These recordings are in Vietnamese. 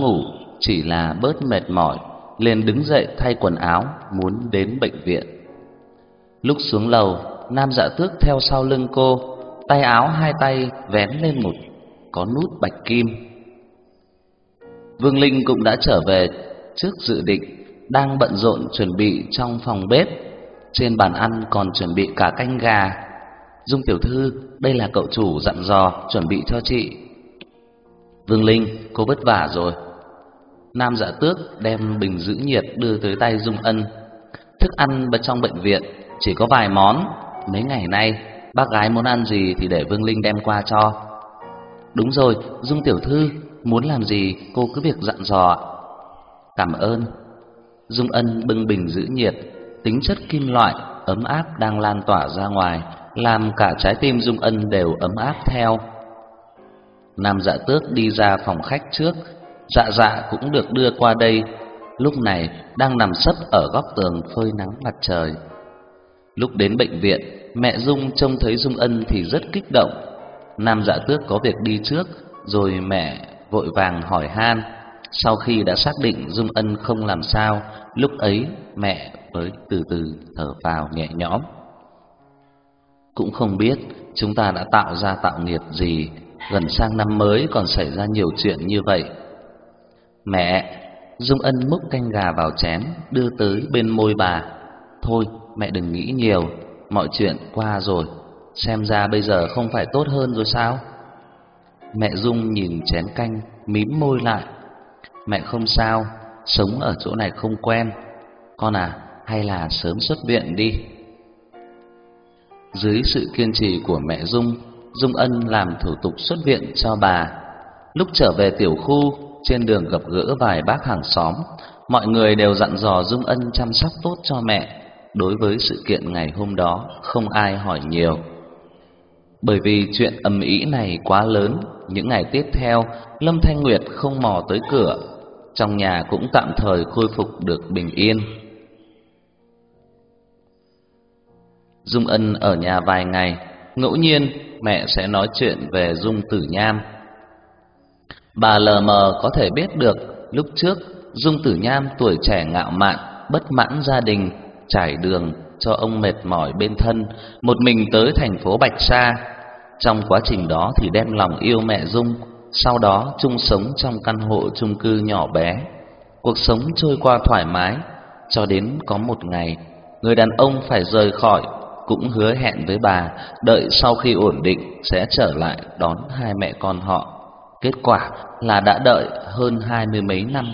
ngủ chỉ là bớt mệt mỏi, liền đứng dậy thay quần áo muốn đến bệnh viện. Lúc xuống lầu, Nam Dạ Tước theo sau lưng cô, tay áo hai tay vén lên một có nút bạch kim. Vương Linh cũng đã trở về trước dự định, đang bận rộn chuẩn bị trong phòng bếp. Trên bàn ăn còn chuẩn bị cả canh gà. Dung tiểu thư, đây là cậu chủ dặn dò chuẩn bị cho chị. Vương Linh, cô vất vả rồi. Nam Dạ Tước đem bình giữ nhiệt đưa tới tay Dung Ân. Thức ăn bên trong bệnh viện chỉ có vài món, mấy ngày nay bác gái muốn ăn gì thì để Vương Linh đem qua cho. Đúng rồi, Dung tiểu thư, muốn làm gì cô cứ việc dặn dò. Cảm ơn. Dung Ân bưng bình giữ nhiệt, tính chất kim loại ấm áp đang lan tỏa ra ngoài, làm cả trái tim Dung Ân đều ấm áp theo. Nam Dạ Tước đi ra phòng khách trước, Dạ Dạ cũng được đưa qua đây, lúc này đang nằm sấp ở góc tường phơi nắng mặt trời. Lúc đến bệnh viện, mẹ Dung trông thấy Dung Ân thì rất kích động. Nam Dạ Tước có việc đi trước, rồi mẹ vội vàng hỏi han. Sau khi đã xác định Dung Ân không làm sao, lúc ấy mẹ mới từ từ thở vào nhẹ nhõm. Cũng không biết chúng ta đã tạo ra tạo nghiệp gì, gần sang năm mới còn xảy ra nhiều chuyện như vậy. Mẹ, Dung Ân múc canh gà vào chén, đưa tới bên môi bà. Thôi, mẹ đừng nghĩ nhiều, mọi chuyện qua rồi, xem ra bây giờ không phải tốt hơn rồi sao? Mẹ Dung nhìn chén canh, mím môi lại. Mẹ không sao, sống ở chỗ này không quen. Con à, hay là sớm xuất viện đi. Dưới sự kiên trì của mẹ Dung, Dung Ân làm thủ tục xuất viện cho bà. Lúc trở về tiểu khu, trên đường gặp gỡ vài bác hàng xóm, mọi người đều dặn dò Dung Ân chăm sóc tốt cho mẹ. Đối với sự kiện ngày hôm đó, không ai hỏi nhiều. Bởi vì chuyện ầm ĩ này quá lớn, những ngày tiếp theo, Lâm Thanh Nguyệt không mò tới cửa, trong nhà cũng tạm thời khôi phục được bình yên. Dung Ân ở nhà vài ngày, ngẫu nhiên mẹ sẽ nói chuyện về Dung Tử Nham. Bà lờ mờ có thể biết được lúc trước Dung Tử Nham tuổi trẻ ngạo mạn, bất mãn gia đình, trải đường cho ông mệt mỏi bên thân, một mình tới thành phố Bạch Sa. Trong quá trình đó thì đem lòng yêu mẹ Dung, sau đó chung sống trong căn hộ chung cư nhỏ bé. Cuộc sống trôi qua thoải mái, cho đến có một ngày, người đàn ông phải rời khỏi, cũng hứa hẹn với bà đợi sau khi ổn định sẽ trở lại đón hai mẹ con họ. Kết quả là đã đợi hơn hai mươi mấy năm.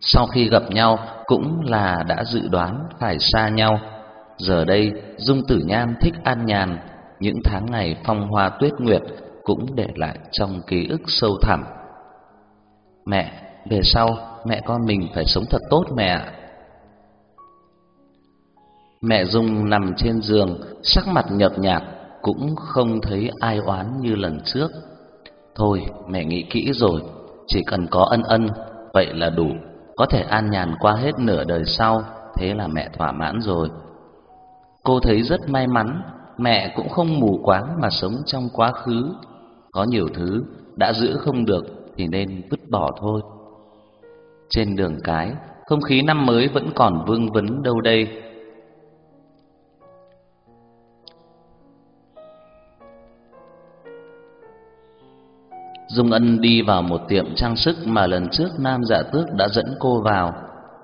Sau khi gặp nhau cũng là đã dự đoán phải xa nhau. Giờ đây Dung Tử Nham thích an nhàn, những tháng ngày phong hoa tuyết nguyệt cũng để lại trong ký ức sâu thẳm. Mẹ, về sau mẹ con mình phải sống thật tốt mẹ ạ. Mẹ Dung nằm trên giường, sắc mặt nhợt nhạt, cũng không thấy ai oán như lần trước. Thôi, mẹ nghĩ kỹ rồi, chỉ cần có ân ân, vậy là đủ, có thể an nhàn qua hết nửa đời sau, thế là mẹ thỏa mãn rồi. Cô thấy rất may mắn, mẹ cũng không mù quáng mà sống trong quá khứ. Có nhiều thứ đã giữ không được thì nên vứt bỏ thôi. Trên đường cái, không khí năm mới vẫn còn vương vấn đâu đây. Dung Ân đi vào một tiệm trang sức mà lần trước Nam Dạ Tước đã dẫn cô vào.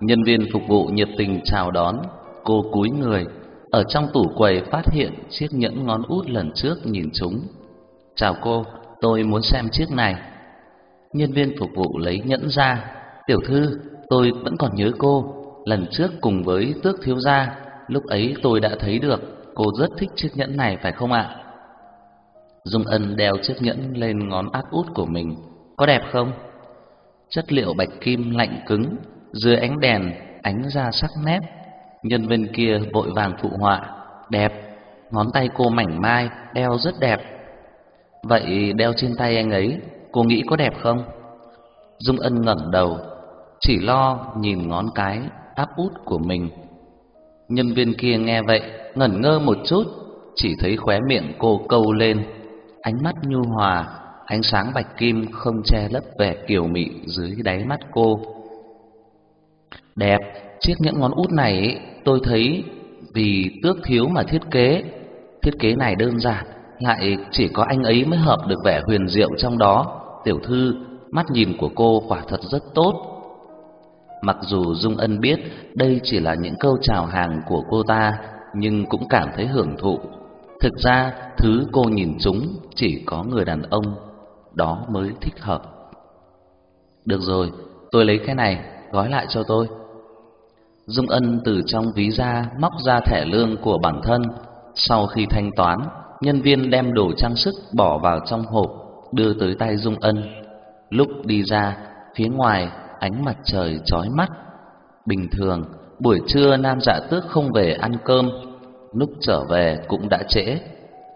Nhân viên phục vụ nhiệt tình chào đón, cô cúi người, ở trong tủ quầy phát hiện chiếc nhẫn ngón út lần trước nhìn chúng. "Chào cô, tôi muốn xem chiếc này." Nhân viên phục vụ lấy nhẫn ra, "Tiểu thư, tôi vẫn còn nhớ cô, lần trước cùng với Tước thiếu gia, lúc ấy tôi đã thấy được cô rất thích chiếc nhẫn này phải không ạ?" Dung Ân đeo chiếc nhẫn lên ngón áp út của mình, có đẹp không? Chất liệu bạch kim lạnh cứng, dưới ánh đèn ánh ra sắc nét. Nhân viên kia vội vàng phụ họa, đẹp, ngón tay cô mảnh mai, đeo rất đẹp. Vậy đeo trên tay anh ấy, cô nghĩ có đẹp không? Dung Ân ngẩng đầu, chỉ lo nhìn ngón cái áp út của mình. Nhân viên kia nghe vậy, ngẩn ngơ một chút, chỉ thấy khóe miệng cô câu lên ánh mắt nhu hòa, Ánh sáng bạch kim không che lấp vẻ kiều mị dưới đáy mắt cô. Đẹp, chiếc nhẫn ngón út này tôi thấy vì tước thiếu mà thiết kế. Thiết kế này đơn giản, lại chỉ có anh ấy mới hợp được vẻ huyền diệu trong đó. Tiểu thư, mắt nhìn của cô quả thật rất tốt. Mặc dù Dung Ân biết đây chỉ là những câu chào hàng của cô ta, nhưng cũng cảm thấy hưởng thụ. Thực ra, thứ cô nhìn chúng chỉ có người đàn ông đó mới thích hợp. Được rồi, tôi lấy cái này, gói lại cho tôi. Dung Ân từ trong ví ra móc ra thẻ lương của bản thân, sau khi thanh toán, nhân viên đem đồ trang sức bỏ vào trong hộp, đưa tới tay Dung Ân. Lúc đi ra, phía ngoài ánh mặt trời chói mắt. Bình thường, buổi trưa Nam Dạ Tước không về ăn cơm, lúc trở về cũng đã trễ.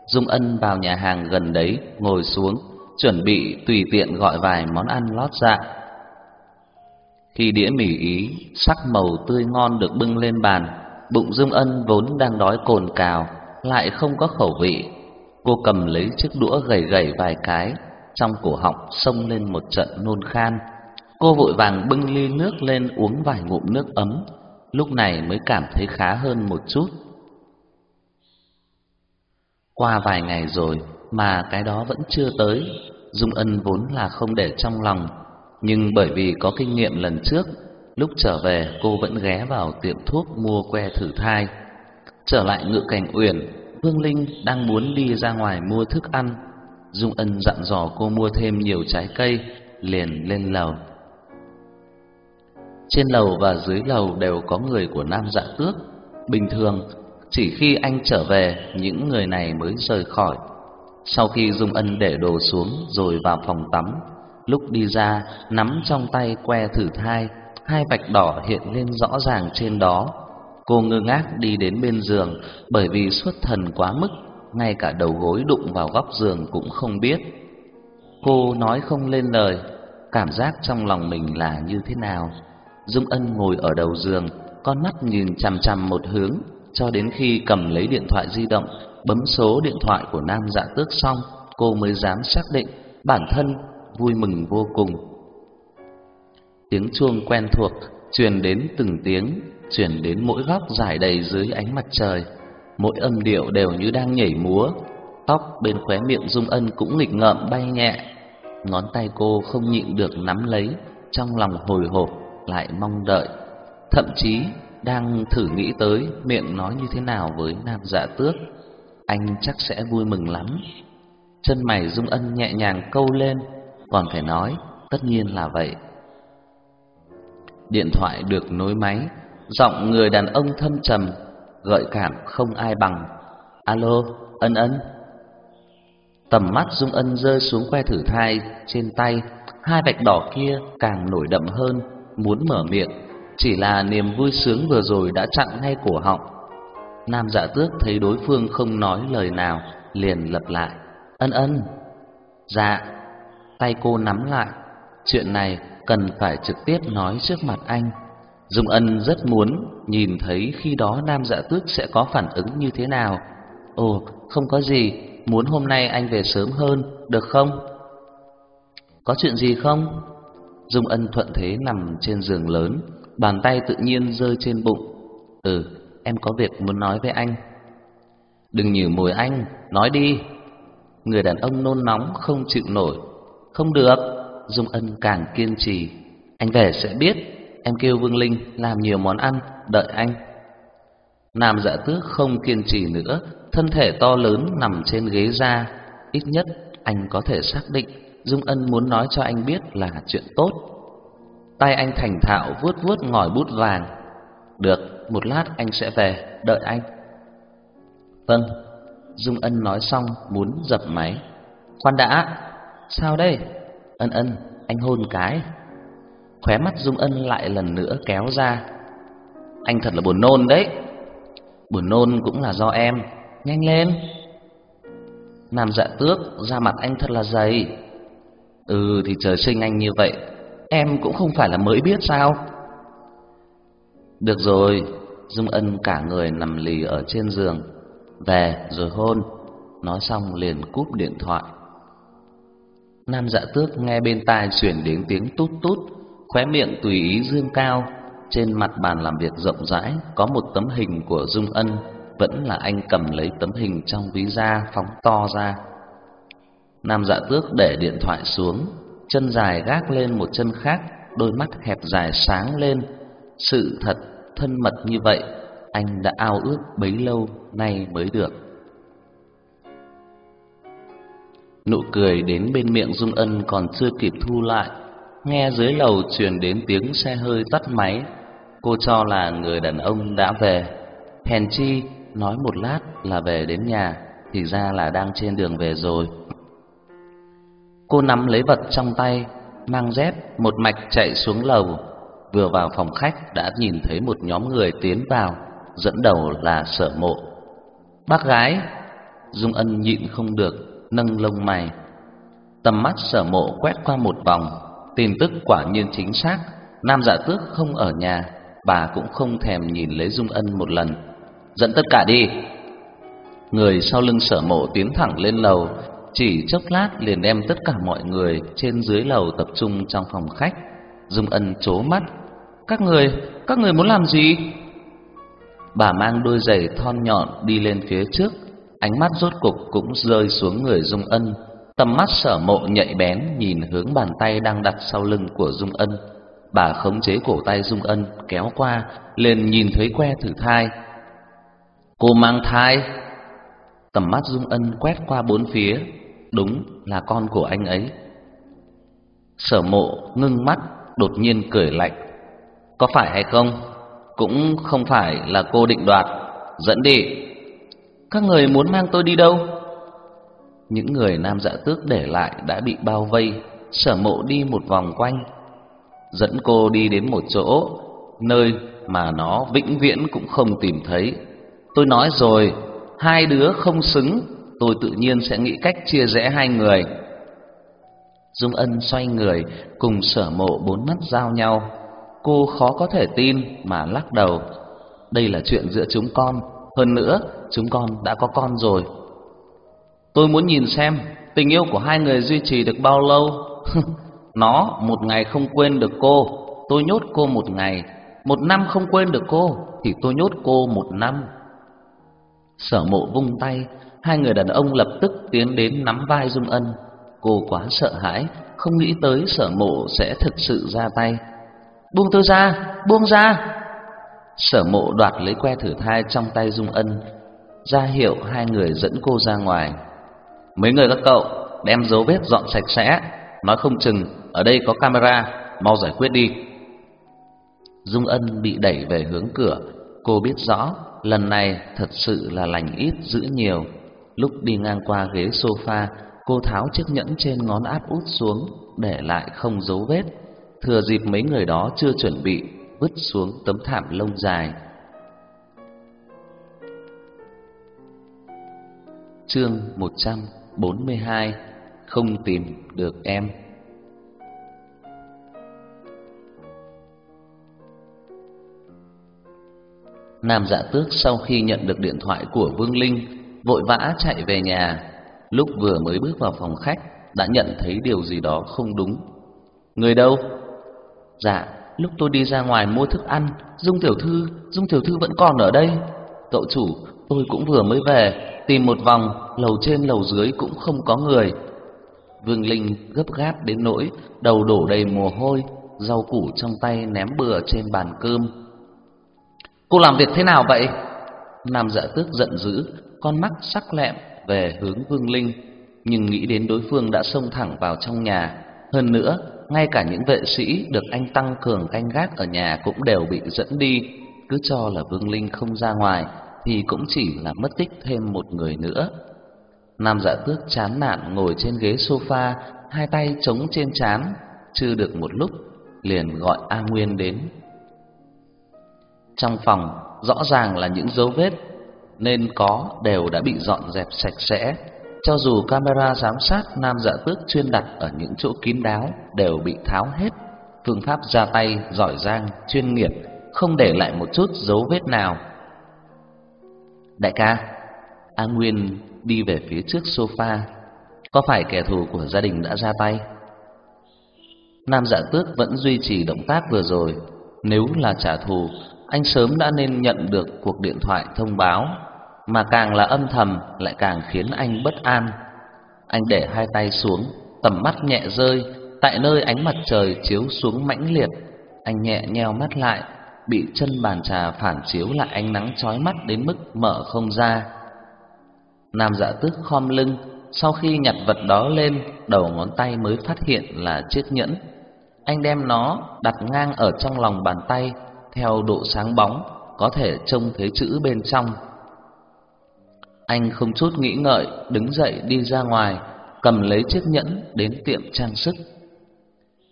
Dung Ân vào nhà hàng gần đấy ngồi xuống, chuẩn bị tùy tiện gọi vài món ăn lót dạ. Khi đĩa mì ý sắc màu tươi ngon được bưng lên bàn, bụng Dung Ân vốn đang đói cồn cào, lại không có khẩu vị. Cô cầm lấy chiếc đũa gầy gầy vài cái, trong cổ họng xông lên một trận nôn khan. Cô vội vàng bưng ly nước lên uống vài ngụm nước ấm, lúc này mới cảm thấy khá hơn một chút. Qua vài ngày rồi mà cái đó vẫn chưa tới, Dung Ân vốn là không để trong lòng, nhưng bởi vì có kinh nghiệm lần trước, lúc trở về cô vẫn ghé vào tiệm thuốc mua que thử thai. Trở lại ngự cảnh uyển, Vương Linh đang muốn đi ra ngoài mua thức ăn. Dung Ân dặn dò cô mua thêm nhiều trái cây, liền lên lầu. Trên lầu và dưới lầu đều có người của Nam Dạ Tước. Bình thường, chỉ khi anh trở về, những người này mới rời khỏi. Sau khi Dung Ân để đồ xuống rồi vào phòng tắm, lúc đi ra, nắm trong tay que thử thai, hai vạch đỏ hiện lên rõ ràng trên đó. Cô ngơ ngác đi đến bên giường, bởi vì xuất thần quá mức, ngay cả đầu gối đụng vào góc giường cũng không biết. Cô nói không lên lời, cảm giác trong lòng mình là như thế nào. Dung Ân ngồi ở đầu giường, con mắt nhìn chằm chằm một hướng, cho đến khi cầm lấy điện thoại di động, bấm số điện thoại của Nam Dạ Tước xong, cô mới dám xác định bản thân vui mừng vô cùng. Tiếng chuông quen thuộc truyền đến từng tiếng, truyền đến mỗi góc dài đầy dưới ánh mặt trời, mỗi âm điệu đều như đang nhảy múa. Tóc bên khóe miệng Dung Ân cũng nghịch ngợm bay nhẹ, ngón tay cô không nhịn được nắm lấy, trong lòng hồi hộp lại mong đợi, thậm chí đang thử nghĩ tới miệng nói như thế nào với Nam Dạ Tước. Anh chắc sẽ vui mừng lắm. Chân mày Dung Ân nhẹ nhàng câu lên, còn phải nói, tất nhiên là vậy. Điện thoại được nối máy, giọng người đàn ông thâm trầm, gợi cảm không ai bằng. Alo, Ân Ân. Tầm mắt Dung Ân rơi xuống que thử thai trên tay, hai vạch đỏ kia càng nổi đậm hơn, muốn mở miệng, chỉ là niềm vui sướng vừa rồi đã chặn ngay cổ họng. Nam Dạ Tước thấy đối phương không nói lời nào, liền lặp lại, "Ân Ân." "Dạ." Tay cô nắm lại, chuyện này cần phải trực tiếp nói trước mặt anh. Dung Ân rất muốn nhìn thấy khi đó Nam Dạ Tước sẽ có phản ứng như thế nào. "Ồ, không có gì, muốn hôm nay anh về sớm hơn, được không?" "Có chuyện gì không?" Dung Ân thuận thế nằm trên giường lớn, bàn tay tự nhiên rơi trên bụng. "Ừ, em có việc muốn nói với anh." "Đừng nhử mồi anh, nói đi." Người đàn ông nôn nóng không chịu nổi. "Không được." Dung Ân càng kiên trì. "Anh về sẽ biết, em kêu Vương Linh làm nhiều món ăn, đợi anh." Nam Dạ Tước không kiên trì nữa, thân thể to lớn nằm trên ghế ra, ít nhất anh có thể xác định Dung Ân muốn nói cho anh biết là chuyện tốt. Tay anh thành thạo vuốt vuốt ngòi bút vàng. Được, một lát anh sẽ về, đợi anh. Vâng, Dung Ân nói xong muốn dập máy. Khoan đã, sao đây? Ân Ân, anh hôn cái. Khóe mắt Dung Ân lại lần nữa kéo ra. Anh thật là buồn nôn đấy. Buồn nôn cũng là do em, nhanh lên. Nam dạ tước, da mặt anh thật là dày. Ừ thì trời sinh anh như vậy Em cũng không phải là mới biết sao? Được rồi Dung Ân cả người nằm lì ở trên giường Về rồi hôn. Nói xong liền cúp điện thoại. Nam Dạ Tước nghe bên tai truyền đến tiếng tút tút, khóe miệng tùy ý dương cao, trên mặt bàn làm việc rộng rãi có một tấm hình của Dung Ân, vẫn là anh cầm lấy tấm hình trong ví da phóng to ra. Nam Dạ Tước để điện thoại xuống, chân dài gác lên một chân khác, đôi mắt hẹp dài sáng lên. Sự thật thân mật như vậy, anh đã ao ước bấy lâu nay mới được. Nụ cười đến bên miệng Dung Ân còn chưa kịp thu lại, nghe dưới lầu truyền đến tiếng xe hơi tắt máy. Cô cho là người đàn ông đã về. Hèn chi nói một lát là về đến nhà, thì ra là đang trên đường về rồi. Cô nắm lấy vật trong tay, mang dép một mạch chạy xuống lầu. Vừa vào phòng khách đã nhìn thấy một nhóm người tiến vào, dẫn đầu là Sở Mộ. "Bác gái." Dung Ân nhịn không được, nâng lông mày. Tầm mắt Sở Mộ quét qua một vòng, tin tức quả nhiên chính xác, Nam Dạ Tước không ở nhà, bà cũng không thèm nhìn lấy Dung Ân một lần. "Dẫn tất cả đi." Người sau lưng Sở Mộ tiến thẳng lên lầu, chỉ chốc lát liền đem tất cả mọi người trên dưới lầu tập trung trong phòng khách. Dung Ân chố mắt, "Các người, các người muốn làm gì?" Bà mang đôi giày thon nhọn đi lên phía trước, ánh mắt rốt cục cũng rơi xuống người Dung Ân. Tầm mắt Sở Mộ nhạy bén nhìn hướng bàn tay đang đặt sau lưng của Dung Ân. Bà khống chế cổ tay Dung Ân kéo qua, liền nhìn thấy que thử thai. Cô mang thai? Tầm mắt Dung Ân quét qua bốn phía, đúng là con của anh ấy. Sở Mộ ngưng mắt, đột nhiên cười lạnh. Có phải hay không? Cũng không phải là cô định đoạt, dẫn đi. Các người muốn mang tôi đi đâu? Những người nam dạ tước để lại đã bị bao vây, Sở Mộ đi một vòng quanh, dẫn cô đi đến một chỗ nơi mà nó vĩnh viễn cũng không tìm thấy. Tôi nói rồi, hai đứa không xứng, tôi tự nhiên sẽ nghĩ cách chia rẽ hai người. Dung Ân xoay người, cùng Sở Mộ bốn mắt giao nhau. Cô khó có thể tin mà lắc đầu. Đây là chuyện giữa chúng con, hơn nữa, chúng con đã có con rồi. Tôi muốn nhìn xem tình yêu của hai người duy trì được bao lâu. Nó một ngày không quên được cô, tôi nhốt cô một ngày, một năm không quên được cô thì tôi nhốt cô một năm. Sở Mộ vung tay, hai người đàn ông lập tức tiến đến nắm vai Dung Ân. Cô quá sợ hãi, không nghĩ tới Sở Mộ sẽ thực sự ra tay. "Buông tôi ra, buông ra!" Sở Mộ đoạt lấy que thử thai trong tay Dung Ân, ra hiệu hai người dẫn cô ra ngoài. "Mấy người các cậu, đem dấu vết dọn sạch sẽ, nói không chừng ở đây có camera, mau giải quyết đi." Dung Ân bị đẩy về hướng cửa, cô biết rõ lần này thật sự là lành ít giữ nhiều. Lúc đi ngang qua ghế sofa, cô tháo chiếc nhẫn trên ngón áp út xuống, để lại không dấu vết. Thừa dịp mấy người đó chưa chuẩn bị, vứt xuống tấm thảm lông dài. Chương 142: Không tìm được em. Nam Dạ Tước sau khi nhận được điện thoại của Vương Linh, vội vã chạy về nhà. Lúc vừa mới bước vào phòng khách, đã nhận thấy điều gì đó không đúng. Người đâu? Dạ, lúc tôi đi ra ngoài mua thức ăn, Dung tiểu thư, Dung tiểu thư vẫn còn ở đây. Cậu chủ, tôi cũng vừa mới về, tìm một vòng, lầu trên lầu dưới cũng không có người. Vương Linh gấp gáp đến nỗi đầu đổ đầy mồ hôi, rau củ trong tay ném bừa trên bàn cơm. Cô làm việc thế nào vậy? Nam Dạ Tước giận dữ, con mắt sắc lẹm về hướng Vương Linh, nhưng nghĩ đến đối phương đã xông thẳng vào trong nhà, hơn nữa, ngay cả những vệ sĩ được anh tăng cường canh gác ở nhà cũng đều bị dẫn đi, cứ cho là Vương Linh không ra ngoài thì cũng chỉ là mất tích thêm một người nữa. Nam Dạ Tước chán nản ngồi trên ghế sofa, hai tay chống trên trán, chưa được một lúc liền gọi A Nguyên đến. Trong phòng rõ ràng là những dấu vết nên có đều đã bị dọn dẹp sạch sẽ. Cho dù camera giám sát Nam Dạ Tước chuyên đặt ở những chỗ kín đáo đều bị tháo hết, phương pháp ra tay giỏi giang, chuyên nghiệp, không để lại một chút dấu vết nào. Đại ca, A Nguyên đi về phía trước sofa. Có phải kẻ thù của gia đình đã ra tay? Nam Dạ Tước vẫn duy trì động tác vừa rồi, nếu là trả thù, anh sớm đã nên nhận được cuộc điện thoại thông báo, mà càng là âm thầm lại càng khiến anh bất an. Anh để hai tay xuống, tầm mắt nhẹ rơi tại nơi ánh mặt trời chiếu xuống mãnh liệt, anh nhẹ nheo mắt lại, bị chân bàn trà phản chiếu lại ánh nắng chói mắt đến mức mở không ra. Nam Dạ Tước khom lưng, sau khi nhặt vật đó lên, đầu ngón tay mới phát hiện là chiếc nhẫn. Anh đem nó đặt ngang ở trong lòng bàn tay, theo độ sáng bóng, có thể trông thấy chữ bên trong. Anh không chút nghĩ ngợi, đứng dậy đi ra ngoài, cầm lấy chiếc nhẫn đến tiệm trang sức.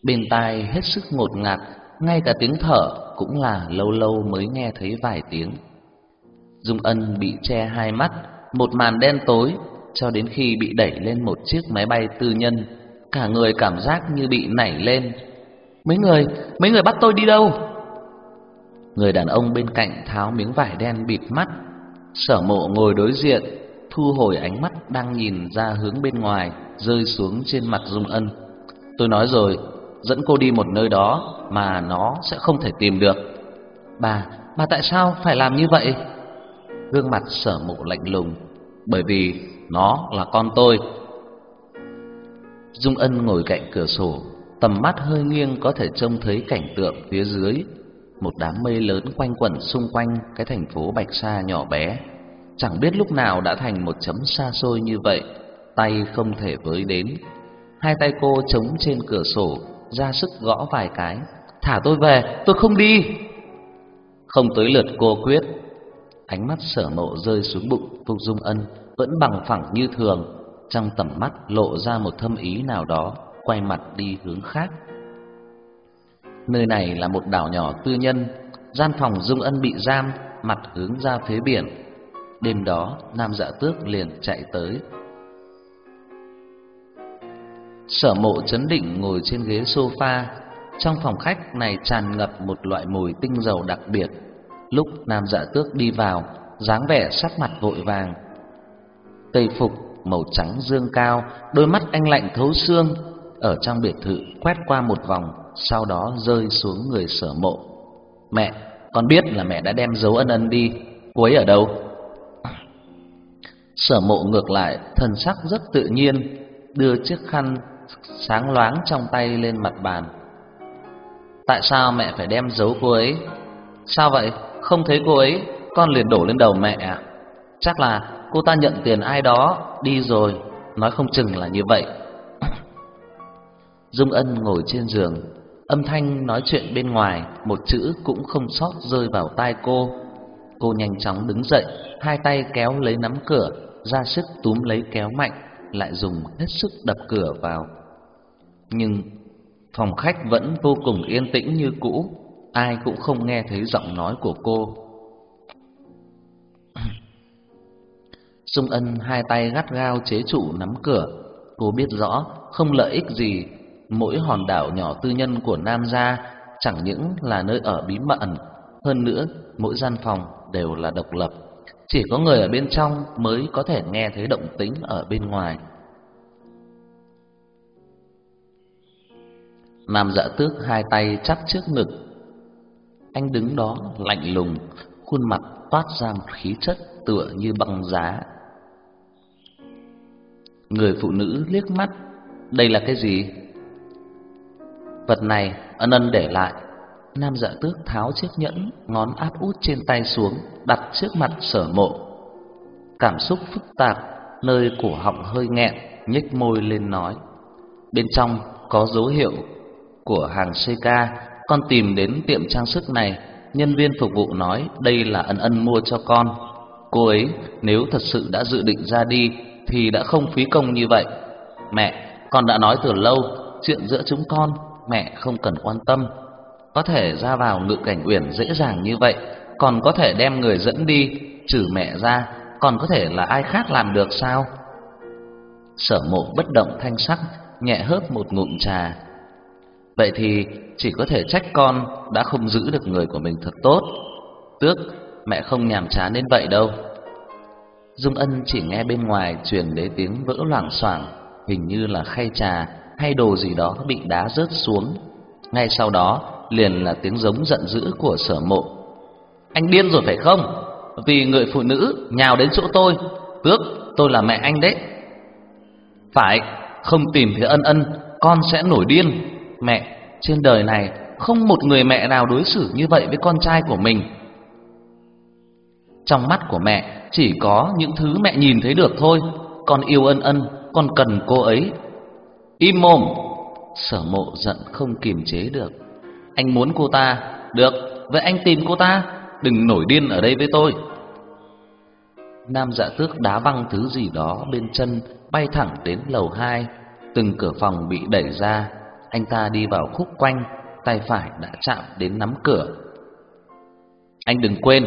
Bên tai hết sức ngột ngạt, ngay cả tiếng thở cũng là lâu lâu mới nghe thấy vài tiếng. Dung Ân bị che hai mắt, một màn đen tối cho đến khi bị đẩy lên một chiếc máy bay tư nhân, cả người cảm giác như bị nảy lên. Mấy người, mấy người bắt tôi đi đâu? Người đàn ông bên cạnh tháo miếng vải đen bịt mắt, Sở Mộ ngồi đối diện, thu hồi ánh mắt đang nhìn ra hướng bên ngoài, rơi xuống trên mặt Dung Ân. Tôi nói rồi, dẫn cô đi một nơi đó mà nó sẽ không thể tìm được. Bà, bà tại sao phải làm như vậy? Gương mặt sở mộ lạnh lùng, bởi vì nó là con tôi. Dung Ân ngồi cạnh cửa sổ, tầm mắt hơi nghiêng có thể trông thấy cảnh tượng phía dưới, một đám mây lớn quanh quẩn xung quanh cái thành phố Bạch Sa nhỏ bé, chẳng biết lúc nào đã thành một chấm xa xôi như vậy, tay không thể với đến. Hai tay cô chống trên cửa sổ, ra sức gõ vài cái. Thả tôi về, tôi không đi. Không tới lượt cô quyết. Ánh mắt sở mộ rơi xuống bụng Phục Dung Ân vẫn bằng phẳng như thường, trong tầm mắt lộ ra một thâm ý nào đó, quay mặt đi hướng khác. Nơi này là một đảo nhỏ tư nhân, gian phòng Dung Ân bị giam, mặt hướng ra phía biển. Đêm đó, Nam Dạ Tước liền chạy tới, Sở mộ chấn định ngồi trên ghế sofa Trong phòng khách này tràn ngập một loại mùi tinh dầu đặc biệt. Lúc nam dạ tước đi vào dáng vẻ sắc mặt vội vàng. Tây phục màu trắng dương cao Đôi mắt anh lạnh thấu xương Ở trong biệt thự quét qua một vòng. Sau đó rơi xuống người sở mộ Mẹ, con biết là mẹ đã đem dấu ân ân đi Cô ấy ở đâu? Sở mộ ngược lại Thần sắc rất tự nhiên Đưa chiếc khăn sáng loáng trong tay lên mặt bàn. Tại sao mẹ phải đem giấu cô ấy? Sao vậy? Không thấy cô ấy, con liền đổ lên đầu mẹ à? Chắc là cô ta nhận tiền ai đó đi rồi, nói không chừng là như vậy. Dung Ân ngồi trên giường, âm thanh nói chuyện bên ngoài, một chữ cũng không sót rơi vào tai cô. Cô nhanh chóng đứng dậy, hai tay kéo lấy nắm cửa, ra sức túm lấy kéo mạnh, lại dùng hết sức đập cửa vào nhưng phòng khách vẫn vô cùng yên tĩnh như cũ, ai cũng không nghe thấy giọng nói của cô. Dung Ân hai tay gắt gao chế trụ nắm cửa, cô biết rõ không lợi ích gì, mỗi hòn đảo nhỏ tư nhân của Nam gia chẳng những là nơi ở bí mật, hơn nữa mỗi gian phòng đều là độc lập, chỉ có người ở bên trong mới có thể nghe thấy động tĩnh ở bên ngoài. Nam dạ tước hai tay chắp trước ngực Anh đứng đó lạnh lùng Khuôn mặt toát ra một khí chất tựa như băng giá Người phụ nữ liếc mắt Đây là cái gì? Vật này ân ân để lại Nam dạ tước tháo chiếc nhẫn Ngón áp út trên tay xuống Đặt trước mặt sở mộ Cảm xúc phức tạp Nơi cổ họng hơi nghẹn nhếch môi lên nói Bên trong có dấu hiệu của hàng CK, con tìm đến tiệm trang sức này, nhân viên phục vụ nói đây là ân ân mua cho con. Cô ấy nếu thật sự đã dự định ra đi thì đã không phí công như vậy. Mẹ, con đã nói từ lâu, chuyện giữa chúng con mẹ không cần quan tâm. Có thể ra vào ngự cảnh uyển dễ dàng như vậy, còn có thể đem người dẫn đi, trừ mẹ ra, còn có thể là ai khác làm được sao? Sở Mộ bất động thanh sắc, nhẹ hớp một ngụm trà, Vậy thì chỉ có thể trách con đã không giữ được người của mình thật tốt. Tước, mẹ không nhàm chán đến vậy đâu. Dung Ân chỉ nghe bên ngoài truyền đến tiếng vỡ loảng xoảng, hình như là khay trà hay đồ gì đó bị đá rớt xuống. Ngay sau đó liền là tiếng giống giận dữ của Sở Mộ. Anh điên rồi phải không? Vì người phụ nữ nhào đến chỗ tôi, tước tôi là mẹ anh đấy. Phải, không tìm thấy ân ân, con sẽ nổi điên. Mẹ, trên đời này không một người mẹ nào đối xử như vậy với con trai của mình. Trong mắt của mẹ chỉ có những thứ mẹ nhìn thấy được thôi, con yêu ân ân, con cần cô ấy. Im mồm! Sở mộ giận không kiềm chế được. Anh muốn cô ta, được, vậy anh tìm cô ta, đừng nổi điên ở đây với tôi. Nam dạ tước đá văng thứ gì đó bên chân bay thẳng đến lầu hai từng cửa phòng bị đẩy ra, anh ta đi vào khúc quanh, tay phải đã chạm đến nắm cửa. Anh đừng quên,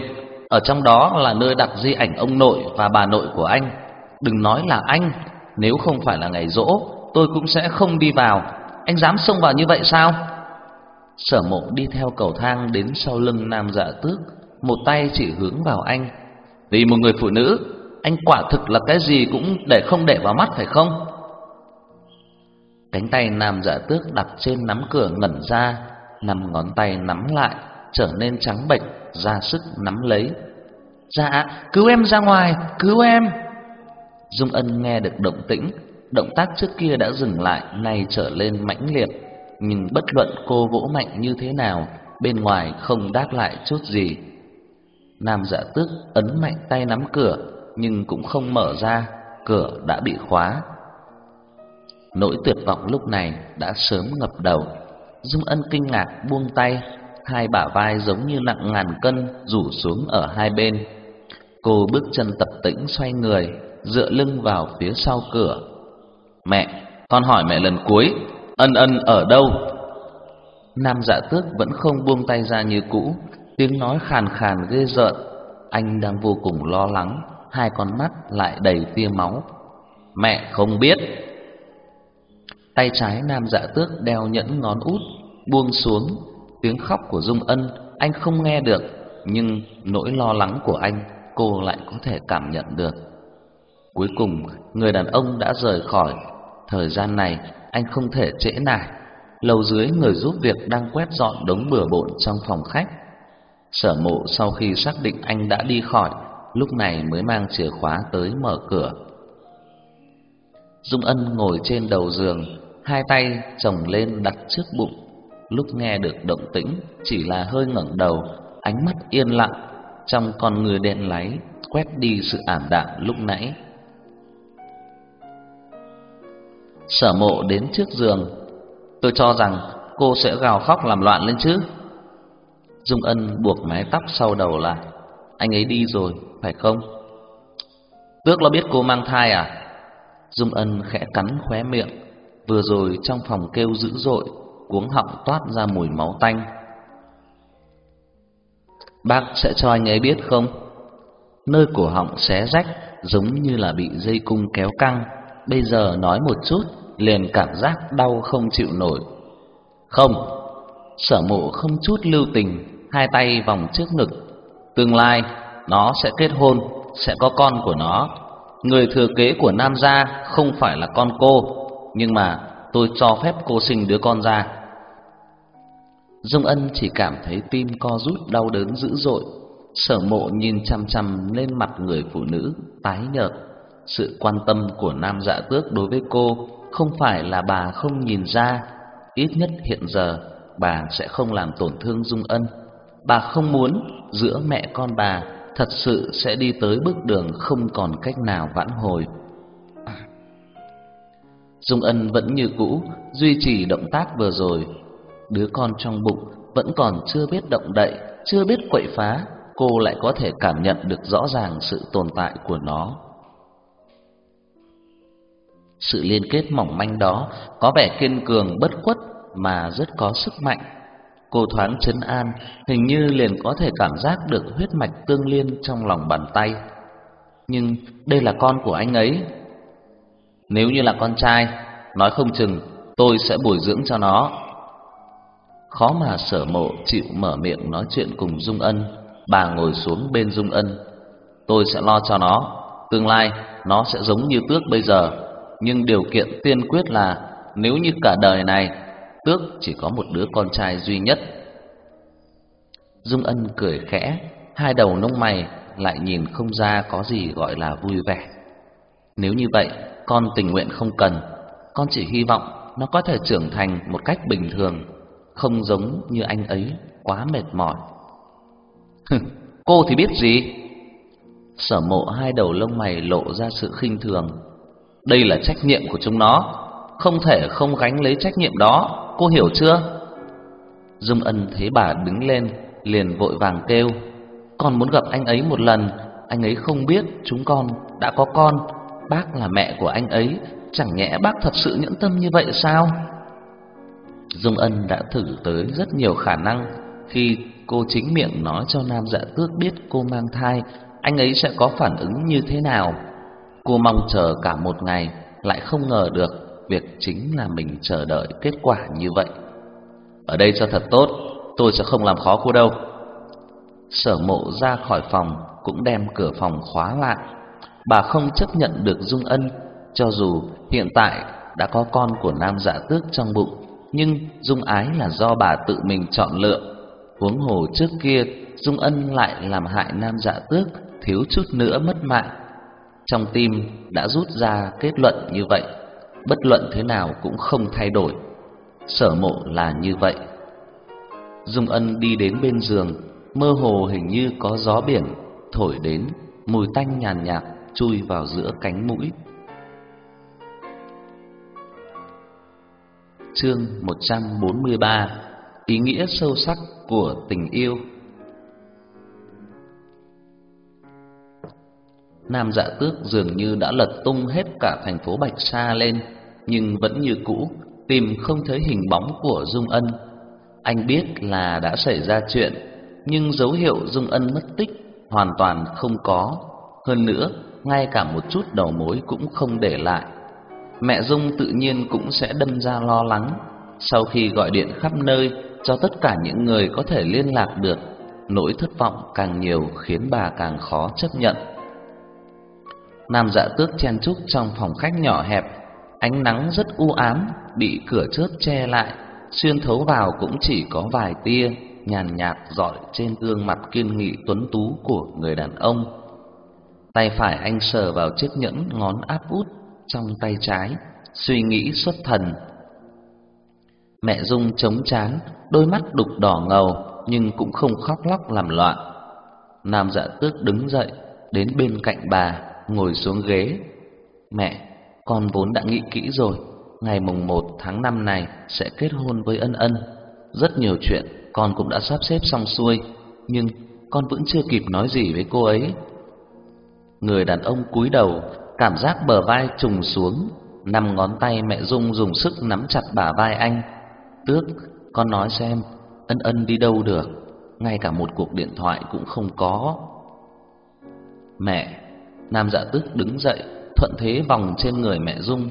ở trong đó là nơi đặt di ảnh ông nội và bà nội của anh. Đừng nói là anh, nếu không phải là ngày rỗ, tôi cũng sẽ không đi vào. Anh dám xông vào như vậy sao? Sở Mộ đi theo cầu thang đến sau lưng Nam Dạ Tước, một tay chỉ hướng vào anh. Vì một người phụ nữ, anh quả thực là cái gì cũng để không để vào mắt phải không? Cánh tay Nam Dạ Tước đặt trên nắm cửa ngẩn ra, nằm ngón tay nắm lại, trở nên trắng bệch, ra sức nắm lấy. "Dạ, cứu em ra ngoài, cứu em." Dung Ân nghe được động tĩnh, động tác trước kia đã dừng lại, nay trở lên mãnh liệt, nhưng bất luận cô vỗ mạnh như thế nào, bên ngoài không đáp lại chút gì. Nam Dạ Tước ấn mạnh tay nắm cửa, nhưng cũng không mở ra, cửa đã bị khóa. Nỗi tuyệt vọng lúc này đã sớm ngập đầu. Dung Ân kinh ngạc buông tay, hai bả vai giống như nặng ngàn cân rủ xuống ở hai bên. Cô bước chân tập tĩnh xoay người, dựa lưng vào phía sau cửa. "Mẹ, con hỏi mẹ lần cuối, Ân Ân ở đâu?" Nam Dạ Tước vẫn không buông tay ra như cũ, tiếng nói khàn khàn ghê rợn. Anh đang vô cùng lo lắng, hai con mắt lại đầy tia máu. "Mẹ không biết." Tay trái Nam Dạ Tước đeo nhẫn ngón út, buông xuống, tiếng khóc của Dung Ân anh không nghe được, nhưng nỗi lo lắng của anh cô lại có thể cảm nhận được. Cuối cùng, người đàn ông đã rời khỏi, thời gian này anh không thể trễ nải. Lầu dưới người giúp việc đang quét dọn đống bừa bộn trong phòng khách. Sở Mộ sau khi xác định anh đã đi khỏi, lúc này mới mang chìa khóa tới mở cửa. Dung Ân ngồi trên đầu giường, hai tay chồng lên đặt trước bụng. Lúc nghe được động tĩnh, chỉ là hơi ngẩng đầu, ánh mắt yên lặng, trong con người đen láy quét đi sự ảm đạm lúc nãy. Sở Mộ đến trước giường, tôi cho rằng cô sẽ gào khóc làm loạn lên chứ. Dung Ân buộc mái tóc sau đầu lại, anh ấy đi rồi, phải không? Tước nó biết cô mang thai à? Dung Ân khẽ cắn khóe miệng, vừa rồi trong phòng kêu dữ dội, cuống họng toát ra mùi máu tanh. Bác sẽ cho anh ấy biết không? Nơi cổ họng xé rách giống như là bị dây cung kéo căng, bây giờ nói một chút liền cảm giác đau không chịu nổi. Không, sở mộ không chút lưu tình, hai tay vòng trước ngực. Tương lai, nó sẽ kết hôn, sẽ có con của nó. Người thừa kế của Nam gia không phải là con cô, nhưng mà tôi cho phép cô sinh đứa con ra. Dung Ân chỉ cảm thấy tim co rút đau đớn dữ dội. Sở Mộ nhìn chăm chăm lên mặt người phụ nữ tái nhợt. Sự quan tâm của Nam Dạ Tước đối với cô không phải là bà không nhìn ra, ít nhất hiện giờ bà sẽ không làm tổn thương Dung Ân. Bà không muốn giữa mẹ con bà thật sự sẽ đi tới bước đường không còn cách nào vãn hồi. Dung Ân vẫn như cũ duy trì động tác vừa rồi, đứa con trong bụng vẫn còn chưa biết động đậy, chưa biết quậy phá, cô lại có thể cảm nhận được rõ ràng sự tồn tại của nó. Sự liên kết mỏng manh đó có vẻ kiên cường bất khuất mà rất có sức mạnh. Cô thoáng trấn an, hình như liền có thể cảm giác được huyết mạch tương liên trong lòng bàn tay. Nhưng đây là con của anh ấy. Nếu như là con trai, nói không chừng tôi sẽ bồi dưỡng cho nó. Khó mà sở mộ chịu mở miệng nói chuyện cùng Dung Ân, bà ngồi xuống bên Dung Ân. Tôi sẽ lo cho nó, tương lai nó sẽ giống như tước bây giờ, nhưng điều kiện tiên quyết là nếu như cả đời này tước chỉ có một đứa con trai duy nhất. Dung Ân cười khẽ, hai đầu lông mày lại nhìn không ra có gì gọi là vui vẻ. Nếu như vậy, con tình nguyện không cần, con chỉ hy vọng nó có thể trưởng thành một cách bình thường, không giống như anh ấy quá mệt mỏi. cô thì biết gì? Sở Mộ hai đầu lông mày lộ ra sự khinh thường. Đây là trách nhiệm của chúng nó, không thể không gánh lấy trách nhiệm đó, cô hiểu chưa? Dung Ân thấy bà đứng lên, liền vội vàng kêu: "Con muốn gặp anh ấy một lần, anh ấy không biết chúng con đã có con, bác là mẹ của anh ấy, chẳng nhẽ bác thật sự nhẫn tâm như vậy sao?" Dung Ân đã thử tới rất nhiều khả năng. Khi cô chính miệng nói cho Nam Dạ Tước biết cô mang thai, anh ấy sẽ có phản ứng như thế nào. Cô mong chờ cả một ngày, lại không ngờ được việc chính là mình chờ đợi kết quả như vậy. Ở đây cho thật tốt, tôi sẽ không làm khó cô đâu. Sở Mộ ra khỏi phòng cũng đem cửa phòng khóa lại. Bà không chấp nhận được Dung Ân, cho dù hiện tại đã có con của Nam Dạ Tước trong bụng, nhưng Dung Ái là do bà tự mình chọn lựa Huống hồ trước kia Dung Ân lại làm hại Nam Dạ Tước thiếu chút nữa mất mạng. Trong tim đã rút ra kết luận như vậy, bất luận thế nào cũng không thay đổi. Sở Mộ là như vậy. Dung Ân đi đến bên giường, mơ hồ hình như có gió biển thổi đến, mùi tanh nhàn nhạt chui vào giữa cánh mũi. Chương 143: Ý nghĩa sâu sắc của tình yêu Nam Dạ Tước dường như đã lật tung hết cả thành phố Bạch Sa lên, nhưng vẫn như cũ, tìm không thấy hình bóng của Dung Ân. Anh biết là đã xảy ra chuyện, nhưng dấu hiệu Dung Ân mất tích hoàn toàn không có. Hơn nữa, ngay cả một chút đầu mối cũng không để lại. Mẹ Dung tự nhiên cũng sẽ đâm ra lo lắng. Sau khi gọi điện khắp nơi cho tất cả những người có thể liên lạc được, nỗi thất vọng càng nhiều khiến bà càng khó chấp nhận. Nam Dạ Tước chen chúc trong phòng khách nhỏ hẹp, ánh nắng rất u ám, bị cửa chớp che lại, xuyên thấu vào cũng chỉ có vài tia nhàn nhạt rọi trên gương mặt kiên nghị tuấn tú của người đàn ông. Tay phải anh sờ vào chiếc nhẫn ngón áp út trong tay trái, suy nghĩ xuất thần. Mẹ Dung chống chán, đôi mắt đục đỏ ngầu nhưng cũng không khóc lóc làm loạn. Nam Dạ Tước đứng dậy, đến bên cạnh bà, ngồi xuống ghế. "Mẹ, con vốn đã nghĩ kỹ rồi, ngày mùng 1 tháng 5 này sẽ kết hôn với Ân Ân. Rất nhiều chuyện con cũng đã sắp xếp xong xuôi, nhưng con vẫn chưa kịp nói gì với cô ấy." Người đàn ông cúi đầu, cảm giác bờ vai trùng xuống, năm ngón tay mẹ Dung dùng sức nắm chặt bả vai anh. "Tước, con nói xem, Ân Ân đi đâu được, ngay cả một cuộc điện thoại cũng không có." "Mẹ, Nam Dạ Tước đứng dậy, thuận thế vòng trên người mẹ Dung.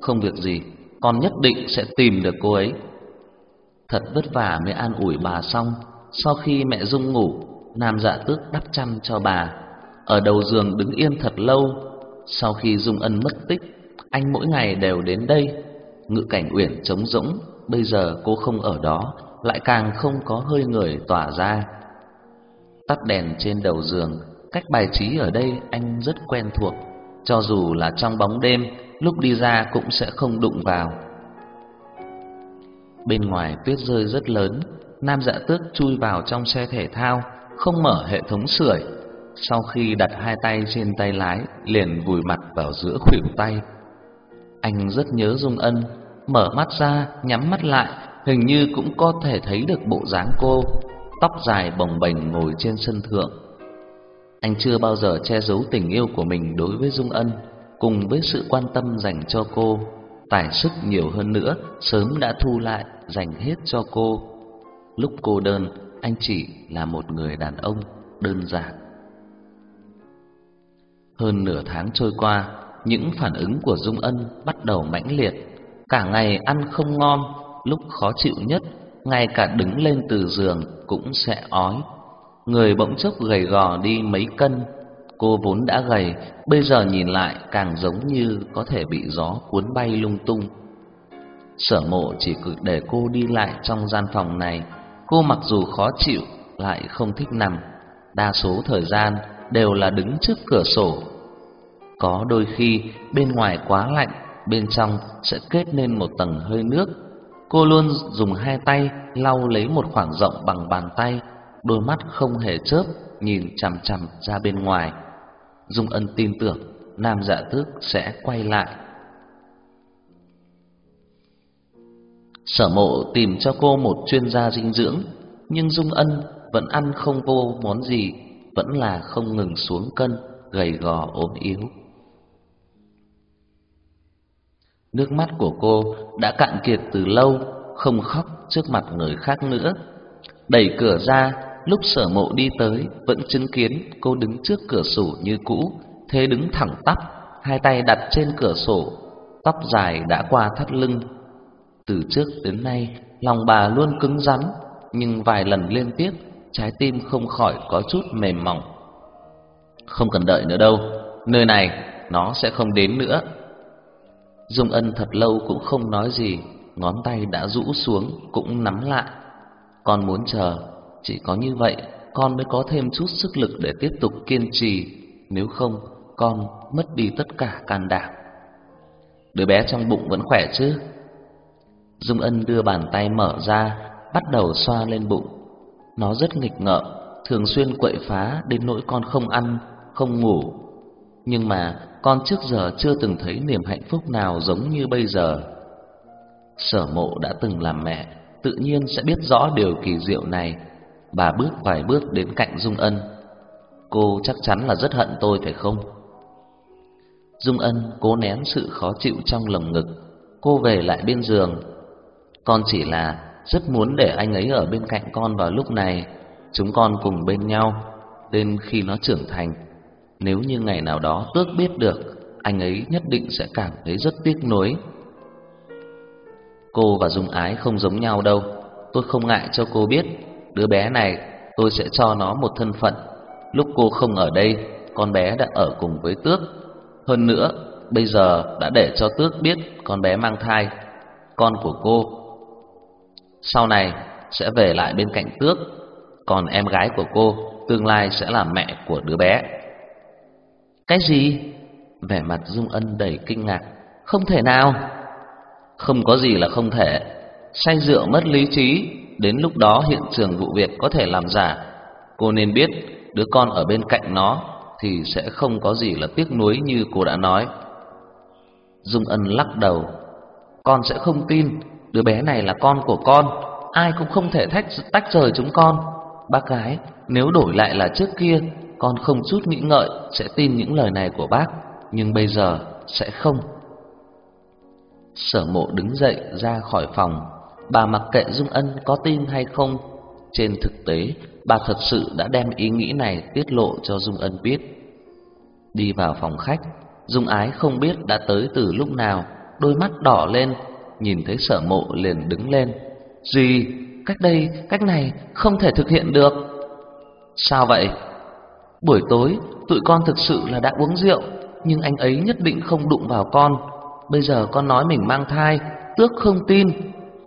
Không việc gì, con nhất định sẽ tìm được cô ấy. Thật vất vả mới an ủi bà xong. Sau khi mẹ Dung ngủ, Nam Dạ Tước đắp chăn cho bà. Ở đầu giường đứng yên thật lâu. Sau khi Dung Ân mất tích, anh mỗi ngày đều đến đây. Ngự cảnh uyển trống rỗng, bây giờ cô không ở đó, lại càng không có hơi người tỏa ra. Tắt đèn trên đầu giường, Cách bài trí ở đây anh rất quen thuộc, cho dù là trong bóng đêm, lúc đi ra cũng sẽ không đụng vào. Bên ngoài tuyết rơi rất lớn, Nam Dạ Tước chui vào trong xe thể thao, không mở hệ thống sưởi. Sau khi đặt hai tay trên tay lái, liền vùi mặt vào giữa khuỷu tay. Anh rất nhớ Dung Ân, mở mắt ra, nhắm mắt lại, hình như cũng có thể thấy được bộ dáng cô, tóc dài bồng bềnh ngồi trên sân thượng, anh chưa bao giờ che giấu tình yêu của mình đối với Dung Ân, cùng với sự quan tâm dành cho cô, tài sức nhiều hơn nữa sớm đã thu lại dành hết cho cô. Lúc cô đơn, anh chỉ là một người đàn ông đơn giản. Hơn nửa tháng trôi qua, những phản ứng của Dung Ân bắt đầu mãnh liệt, cả ngày ăn không ngon, lúc khó chịu nhất, ngay cả đứng lên từ giường cũng sẽ ói người bỗng chốc gầy gò đi mấy cân. Cô vốn đã gầy, bây giờ nhìn lại càng giống như có thể bị gió cuốn bay lung tung. Sở mộ chỉ cứ để cô đi lại trong gian phòng này. Cô mặc dù khó chịu, lại không thích nằm. Đa số thời gian đều là đứng trước cửa sổ. Có đôi khi bên ngoài quá lạnh, bên trong sẽ kết nên một tầng hơi nước. Cô luôn dùng hai tay lau lấy một khoảng rộng bằng bàn tay, đôi mắt không hề chớp nhìn chằm chằm ra bên ngoài. Dung Ân tin tưởng Nam Dạ Tước sẽ quay lại. Sở Mộ tìm cho cô một chuyên gia dinh dưỡng, nhưng Dung Ân vẫn ăn không vô món gì, vẫn là không ngừng xuống cân, gầy gò ốm yếu. Nước mắt của cô đã cạn kiệt từ lâu, không khóc trước mặt người khác nữa. Đẩy cửa ra, lúc sở mộ đi tới, vẫn chứng kiến cô đứng trước cửa sổ như cũ, thế đứng thẳng tắp, hai tay đặt trên cửa sổ, tóc dài đã qua thắt lưng. Từ trước đến nay, lòng bà luôn cứng rắn, nhưng vài lần liên tiếp, trái tim không khỏi có chút mềm mỏng. Không cần đợi nữa đâu, nơi này nó sẽ không đến nữa. Dung Ân thật lâu cũng không nói gì, ngón tay đã rũ xuống cũng nắm lại. Con muốn chờ, chỉ có như vậy con mới có thêm chút sức lực để tiếp tục kiên trì, nếu không con mất đi tất cả can đảm. Đứa bé trong bụng vẫn khỏe chứ? Dung Ân đưa bàn tay mở ra, bắt đầu xoa lên bụng. Nó rất nghịch ngợm, thường xuyên quậy phá đến nỗi con không ăn, không ngủ. Nhưng mà con trước giờ chưa từng thấy niềm hạnh phúc nào giống như bây giờ. Sở mộ đã từng làm mẹ, tự nhiên sẽ biết rõ điều kỳ diệu này. Bà bước vài bước đến cạnh Dung Ân. Cô chắc chắn là rất hận tôi phải không? Dung Ân cố nén sự khó chịu trong lồng ngực. Cô về lại bên giường. Con chỉ là rất muốn để anh ấy ở bên cạnh con vào lúc này. Chúng con cùng bên nhau. Đến khi nó trưởng thành nếu như ngày nào đó tước biết được, anh ấy nhất định sẽ cảm thấy rất tiếc nuối. Cô và Dung Ái không giống nhau đâu. Tôi không ngại cho cô biết, đứa bé này tôi sẽ cho nó một thân phận. Lúc cô không ở đây, con bé đã ở cùng với Tước. Hơn nữa, bây giờ đã để cho Tước biết con bé mang thai, con của cô. Sau này sẽ về lại bên cạnh Tước, còn em gái của cô tương lai sẽ là mẹ của đứa bé. Cái gì? Vẻ mặt Dung Ân đầy kinh ngạc. Không thể nào. Không có gì là không thể. Say rượu mất lý trí, đến lúc đó hiện trường vụ việc có thể làm giả. Cô nên biết, đứa con ở bên cạnh nó thì sẽ không có gì là tiếc nuối như cô đã nói. Dung Ân lắc đầu. Con sẽ không tin, đứa bé này là con của con, ai cũng không thể tách tách rời chúng con. Bác gái, nếu đổi lại là trước kia con không chút nghĩ ngợi sẽ tin những lời này của bác, nhưng bây giờ sẽ không. Sở Mộ đứng dậy ra khỏi phòng, bà mặc kệ Dung Ân có tin hay không. Trên thực tế, bà thật sự đã đem ý nghĩ này tiết lộ cho Dung Ân biết. Đi vào phòng khách, Dung Ái không biết đã tới từ lúc nào, đôi mắt đỏ lên, nhìn thấy Sở Mộ liền đứng lên. "Gì? Cách đây, cách này không thể thực hiện được." "Sao vậy?" Buổi tối, tụi con thực sự là đã uống rượu, nhưng anh ấy nhất định không đụng vào con. Bây giờ con nói mình mang thai, tước không tin.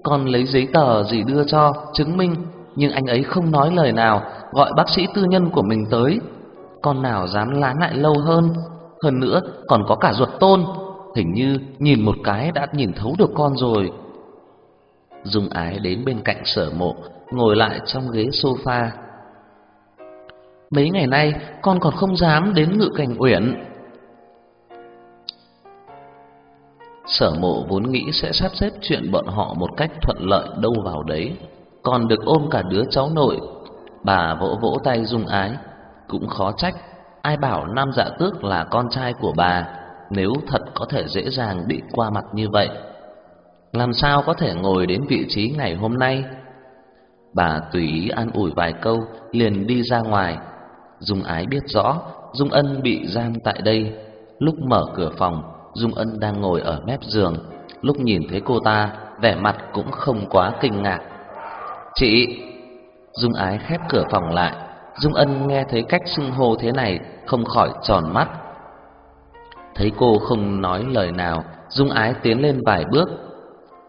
Con lấy giấy tờ gì đưa cho, chứng minh, nhưng anh ấy không nói lời nào, gọi bác sĩ tư nhân của mình tới. Con nào dám lán lại lâu hơn, hơn nữa còn có cả ruột tôn, hình như nhìn một cái đã nhìn thấu được con rồi. Dung ái đến bên cạnh sở mộ, ngồi lại trong ghế sofa, Mấy ngày nay con còn không dám đến ngự cảnh uyển Sở mộ vốn nghĩ sẽ sắp xếp chuyện bọn họ một cách thuận lợi đâu vào đấy. Còn được ôm cả đứa cháu nội Bà vỗ vỗ tay dung ái. Cũng khó trách Ai bảo Nam Dạ Tước là con trai của bà Nếu thật có thể dễ dàng bị qua mặt như vậy. Làm sao có thể ngồi đến vị trí ngày hôm nay? Bà tùy ý an ủi vài câu Liền đi ra ngoài. Dung Ái biết rõ Dung Ân bị giam tại đây. Lúc mở cửa phòng, Dung Ân đang ngồi ở mép giường. Lúc nhìn thấy cô ta, vẻ mặt cũng không quá kinh ngạc. "Chị." Dung Ái khép cửa phòng lại, Dung Ân nghe thấy cách xưng hô thế này không khỏi tròn mắt. Thấy cô không nói lời nào, Dung Ái tiến lên vài bước.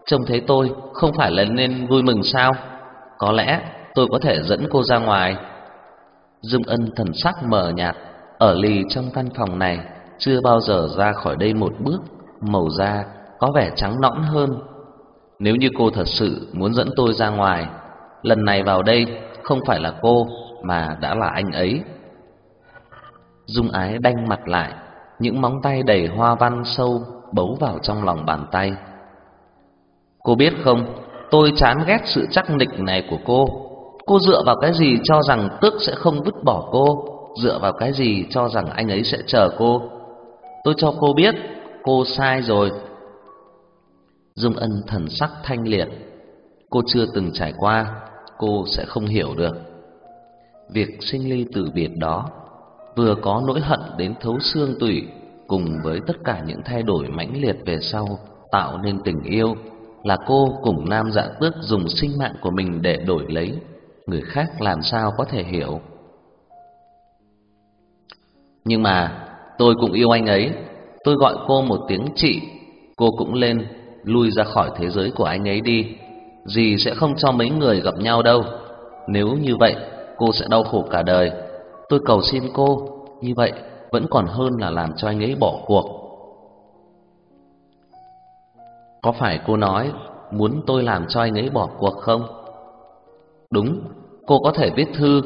Trông thấy tôi không phải là nên vui mừng sao? Có lẽ tôi có thể dẫn cô ra ngoài. Dung Ân thần sắc mờ nhạt, ở lì trong căn phòng này, chưa bao giờ ra khỏi đây một bước, màu da có vẻ trắng nõn hơn. Nếu như cô thật sự muốn dẫn tôi ra ngoài, lần này vào đây không phải là cô mà đã là anh ấy. Dung Ái đanh mặt lại, những móng tay đầy hoa văn sâu bấu vào trong lòng bàn tay. Cô biết không, tôi chán ghét sự chắc nịch này của cô. Cô dựa vào cái gì cho rằng tước sẽ không vứt bỏ cô, dựa vào cái gì cho rằng anh ấy sẽ chờ cô. Tôi cho cô biết, cô sai rồi. Dung Ân thần sắc thanh liệt, cô chưa từng trải qua, cô sẽ không hiểu được. Việc sinh ly tử biệt đó vừa có nỗi hận đến thấu xương tủy, cùng với tất cả những thay đổi mãnh liệt về sau tạo nên tình yêu là cô cùng nam dạ tước dùng sinh mạng của mình để đổi lấy, người khác làm sao có thể hiểu. Nhưng mà tôi cũng yêu anh ấy, tôi gọi cô một tiếng chị, cô cũng lên lui ra khỏi thế giới của anh ấy đi, gì sẽ không cho mấy người gặp nhau đâu. Nếu như vậy, cô sẽ đau khổ cả đời. Tôi cầu xin cô, như vậy vẫn còn hơn là làm cho anh ấy bỏ cuộc. Có phải cô nói muốn tôi làm cho anh ấy bỏ cuộc không? Đúng, cô có thể viết thư,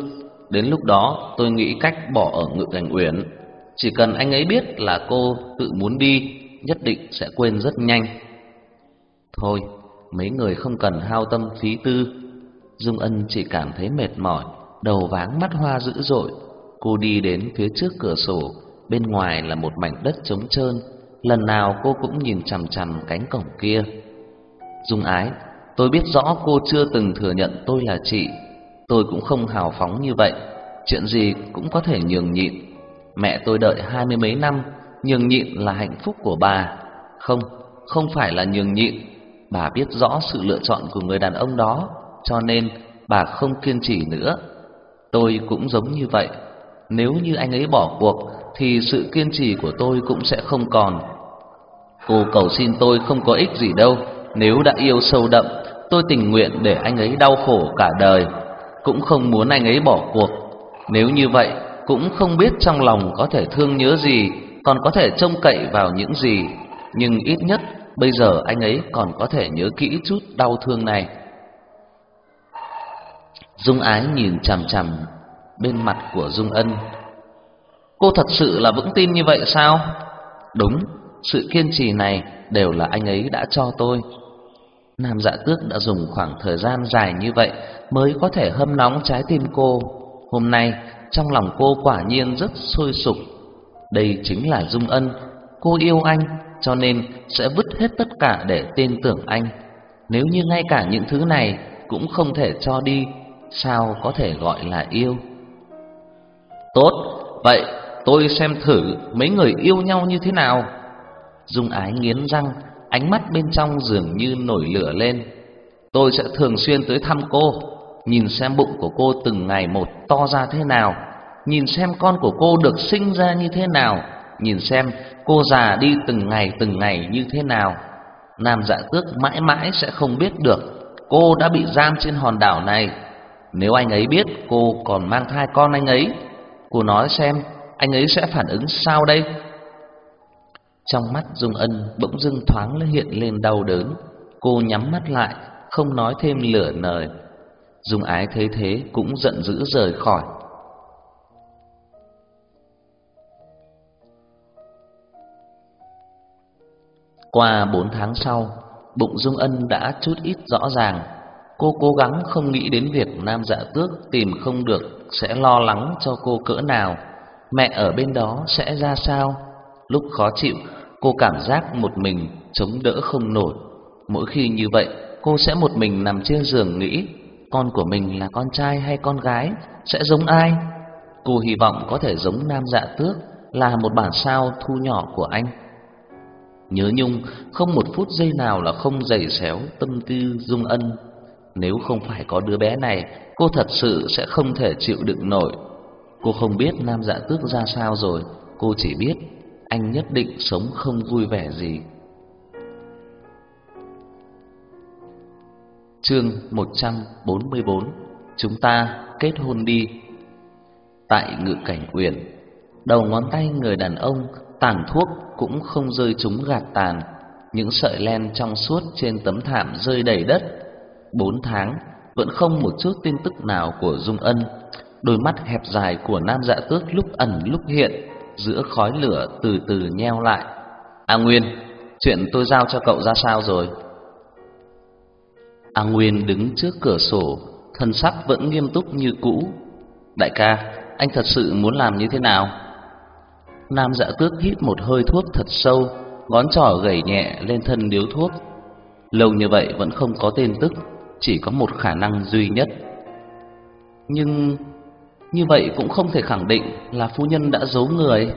đến lúc đó tôi nghĩ cách bỏ ở Ngự Cảnh Uyển. Chỉ cần anh ấy biết là cô tự muốn đi, nhất định sẽ quên rất nhanh. Thôi, mấy người không cần hao tâm phí tư. Dung Ân chỉ cảm thấy mệt mỏi, đầu váng mắt hoa dữ dội. Cô đi đến phía trước cửa sổ, bên ngoài là một mảnh đất trống trơn, lần nào cô cũng nhìn chằm chằm cánh cổng kia. Dung Ái, tôi biết rõ cô chưa từng thừa nhận tôi là chị, tôi cũng không hào phóng như vậy, chuyện gì cũng có thể nhường nhịn. Mẹ tôi đợi hai mươi mấy năm, nhường nhịn là hạnh phúc của bà. Không, không phải là nhường nhịn, bà biết rõ sự lựa chọn của người đàn ông đó, cho nên bà không kiên trì nữa. Tôi cũng giống như vậy, nếu như anh ấy bỏ cuộc thì sự kiên trì của tôi cũng sẽ không còn. Cô cầu xin tôi không có ích gì đâu, nếu đã yêu sâu đậm, tôi tình nguyện để anh ấy đau khổ cả đời, cũng không muốn anh ấy bỏ cuộc. Nếu như vậy, cũng không biết trong lòng có thể thương nhớ gì, còn có thể trông cậy vào những gì, nhưng ít nhất bây giờ anh ấy còn có thể nhớ kỹ chút đau thương này. Dung Ái nhìn chằm chằm bên mặt của Dung Ân. Cô thật sự là vững tin như vậy sao? Đúng, sự kiên trì này đều là anh ấy đã cho tôi. Nam Dạ Tước đã dùng khoảng thời gian dài như vậy mới có thể hâm nóng trái tim cô. Hôm nay, trong lòng cô quả nhiên rất sôi sục. Đây chính là Dung Ân, cô yêu anh cho nên sẽ vứt hết tất cả để tin tưởng anh. Nếu như ngay cả những thứ này cũng không thể cho đi, sao có thể gọi là yêu? Tốt, vậy tôi xem thử mấy người yêu nhau như thế nào. Dung Ái nghiến răng, ánh mắt bên trong dường như nổi lửa lên. Tôi sẽ thường xuyên tới thăm cô, nhìn xem bụng của cô từng ngày một to ra thế nào, nhìn xem con của cô được sinh ra như thế nào, nhìn xem cô già đi từng ngày từng ngày như thế nào. Nam Dạ Tước mãi mãi sẽ không biết được cô đã bị giam trên hòn đảo này. Nếu anh ấy biết cô còn mang thai con anh ấy, cô nói xem anh ấy sẽ phản ứng sao đây? Trong mắt Dung Ân bỗng dưng thoáng hiện lên đau đớn, cô nhắm mắt lại, không nói thêm lửa lời. Dung Ái thấy thế cũng giận dữ rời khỏi. Qua bốn tháng sau, bụng Dung Ân đã chút ít rõ ràng. Cô cố gắng không nghĩ đến việc Nam Dạ Tước tìm không được sẽ lo lắng cho cô cỡ nào, mẹ ở bên đó sẽ ra sao. Lúc khó chịu, cô cảm giác một mình chống đỡ không nổi. Mỗi khi như vậy, cô sẽ một mình nằm trên giường nghĩ con của mình là con trai hay con gái, sẽ giống ai? Cô hy vọng có thể giống Nam Dạ Tước, là một bản sao thu nhỏ của anh. Nhớ nhung không một phút giây nào là không dày xéo tâm tư Dung Ân. Nếu không phải có đứa bé này, cô thật sự sẽ không thể chịu đựng nổi. Cô không biết Nam Dạ Tước ra sao rồi, cô chỉ biết anh nhất định sống không vui vẻ gì. Chương 144 Chúng ta kết hôn đi. Tại ngự cảnh uyển, Đầu ngón tay người đàn ông Tàn thuốc cũng không rơi trúng gạt tàn, Những sợi len trong suốt trên tấm thảm rơi đầy đất. Bốn tháng, Vẫn không một chút tin tức nào của Dung Ân. Đôi mắt hẹp dài của nam dạ tước lúc ẩn lúc hiện, Giữa khói lửa từ từ nheo lại. A Nguyên, Chuyện tôi giao cho cậu ra sao rồi? A Nguyên đứng trước cửa sổ, thân sắc vẫn nghiêm túc như cũ. "Đại ca, anh thật sự muốn làm như thế nào?" Nam Dạ Tước hít một hơi thuốc thật sâu, ngón trỏ gẩy nhẹ lên thân điếu thuốc. Lâu như vậy vẫn không có tin tức, chỉ có một khả năng duy nhất. Nhưng như vậy cũng không thể khẳng định là phu nhân đã giấu người.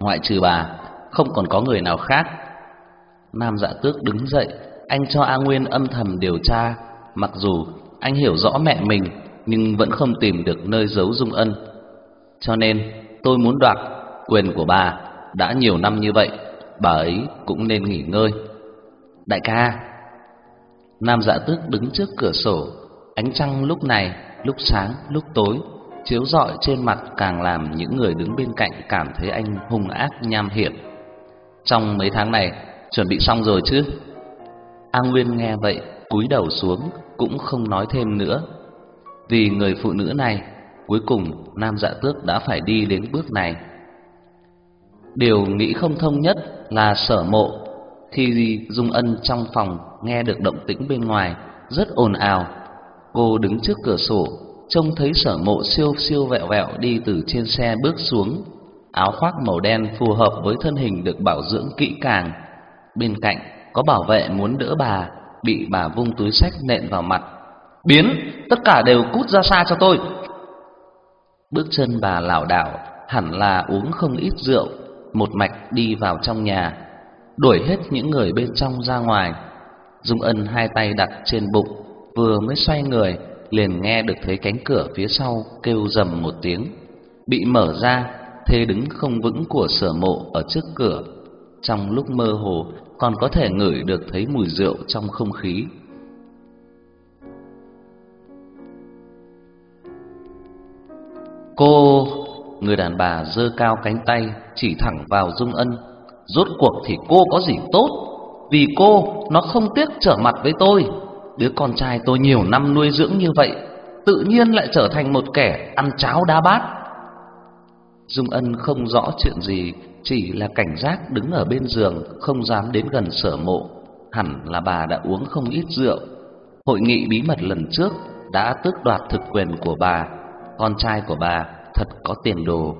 Ngoại trừ bà, không còn có người nào khác. Nam Dạ Tước đứng dậy, anh cho A Nguyên âm thầm điều tra, mặc dù anh hiểu rõ mẹ mình nhưng vẫn không tìm được nơi giấu Dung Ân. Cho nên tôi muốn đoạt quyền của bà, đã nhiều năm như vậy, bà ấy cũng nên nghỉ ngơi. Đại ca, Nam Dạ Tước đứng trước cửa sổ, ánh trăng lúc này, lúc sáng, lúc tối chiếu rọi trên mặt càng làm những người đứng bên cạnh cảm thấy anh hung ác nham hiểm. Trong mấy tháng này chuẩn bị xong rồi chứ? A Nguyên nghe vậy, cúi đầu xuống, cũng không nói thêm nữa. Vì người phụ nữ này, cuối cùng Nam Dạ Tước đã phải đi đến bước này. Điều nghĩ không thông nhất là Sở Mộ, khi Dung Ân trong phòng nghe được động tĩnh bên ngoài rất ồn ào. Cô đứng trước cửa sổ, trông thấy Sở Mộ siêu siêu vẹo vẹo đi từ trên xe bước xuống, áo khoác màu đen phù hợp với thân hình được bảo dưỡng kỹ càng. Bên cạnh có bảo vệ muốn đỡ bà, bị bà vung túi sách nện vào mặt. "Biến, tất cả đều cút ra xa cho tôi." Bước chân bà lảo đảo, hẳn là uống không ít rượu, một mạch đi vào trong nhà, đuổi hết những người bên trong ra ngoài. Dung Ân hai tay đặt trên bụng, vừa mới xoay người, liền nghe được thấy cánh cửa phía sau kêu rầm một tiếng, bị mở ra, thế đứng không vững của Sở Mộ ở trước cửa. Trong lúc mơ hồ, còn có thể ngửi được thấy mùi rượu trong không khí. Cô, người đàn bà giơ cao cánh tay chỉ thẳng vào Dung Ân. Rốt cuộc thì cô có gì tốt? Vì cô, nó không tiếc trở mặt với tôi. Đứa con trai tôi nhiều năm nuôi dưỡng như vậy, tự nhiên lại trở thành một kẻ ăn cháo đá bát. Dung Ân không rõ chuyện gì chỉ là cảnh giác đứng ở bên giường, không dám đến gần sở mộ. Hẳn là bà đã uống không ít rượu. Hội nghị bí mật lần trước đã tước đoạt thực quyền của bà. Con trai của bà thật có tiền đồ.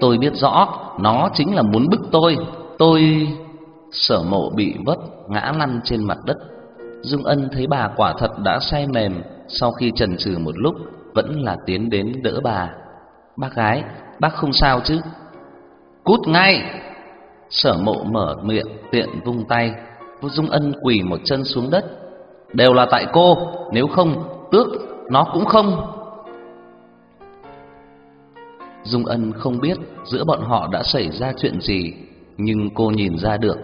Tôi biết rõ, nó chính là muốn bức tôi. Tôi sở mộ bị vấp ngã lăn trên mặt đất. Dung ân thấy bà quả thật đã say mềm, sau khi chần chừ một lúc, vẫn là tiến đến đỡ bà. Bác gái, bác không sao chứ? Cút ngay. Sở mộ mở miệng, tiện vung tay. Vô Dung Ân quỳ một chân xuống đất. Đều là tại cô, Nếu không, tước, nó cũng không. Dung Ân không biết giữa bọn họ đã xảy ra chuyện gì, Nhưng cô nhìn ra được,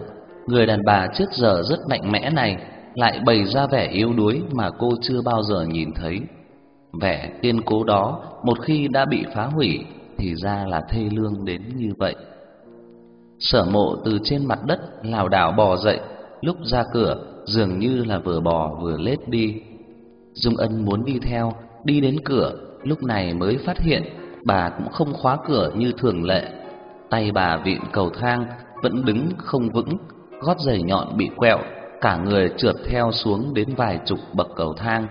Người đàn bà trước giờ rất mạnh mẽ này Lại bày ra vẻ yếu đuối mà cô chưa bao giờ nhìn thấy. Vẻ kiên cố đó Một khi đã bị phá hủy thì ra là thê lương đến như vậy Sở mộ từ trên mặt đất lảo đảo bò dậy, lúc ra cửa dường như là vừa bò vừa lết đi. Dung Ân muốn đi theo, đi đến cửa, lúc này mới phát hiện bà cũng không khóa cửa như thường lệ. Tay bà vịn cầu thang vẫn đứng không vững, gót giày nhọn bị quẹo, cả người trượt theo xuống đến vài chục bậc cầu thang.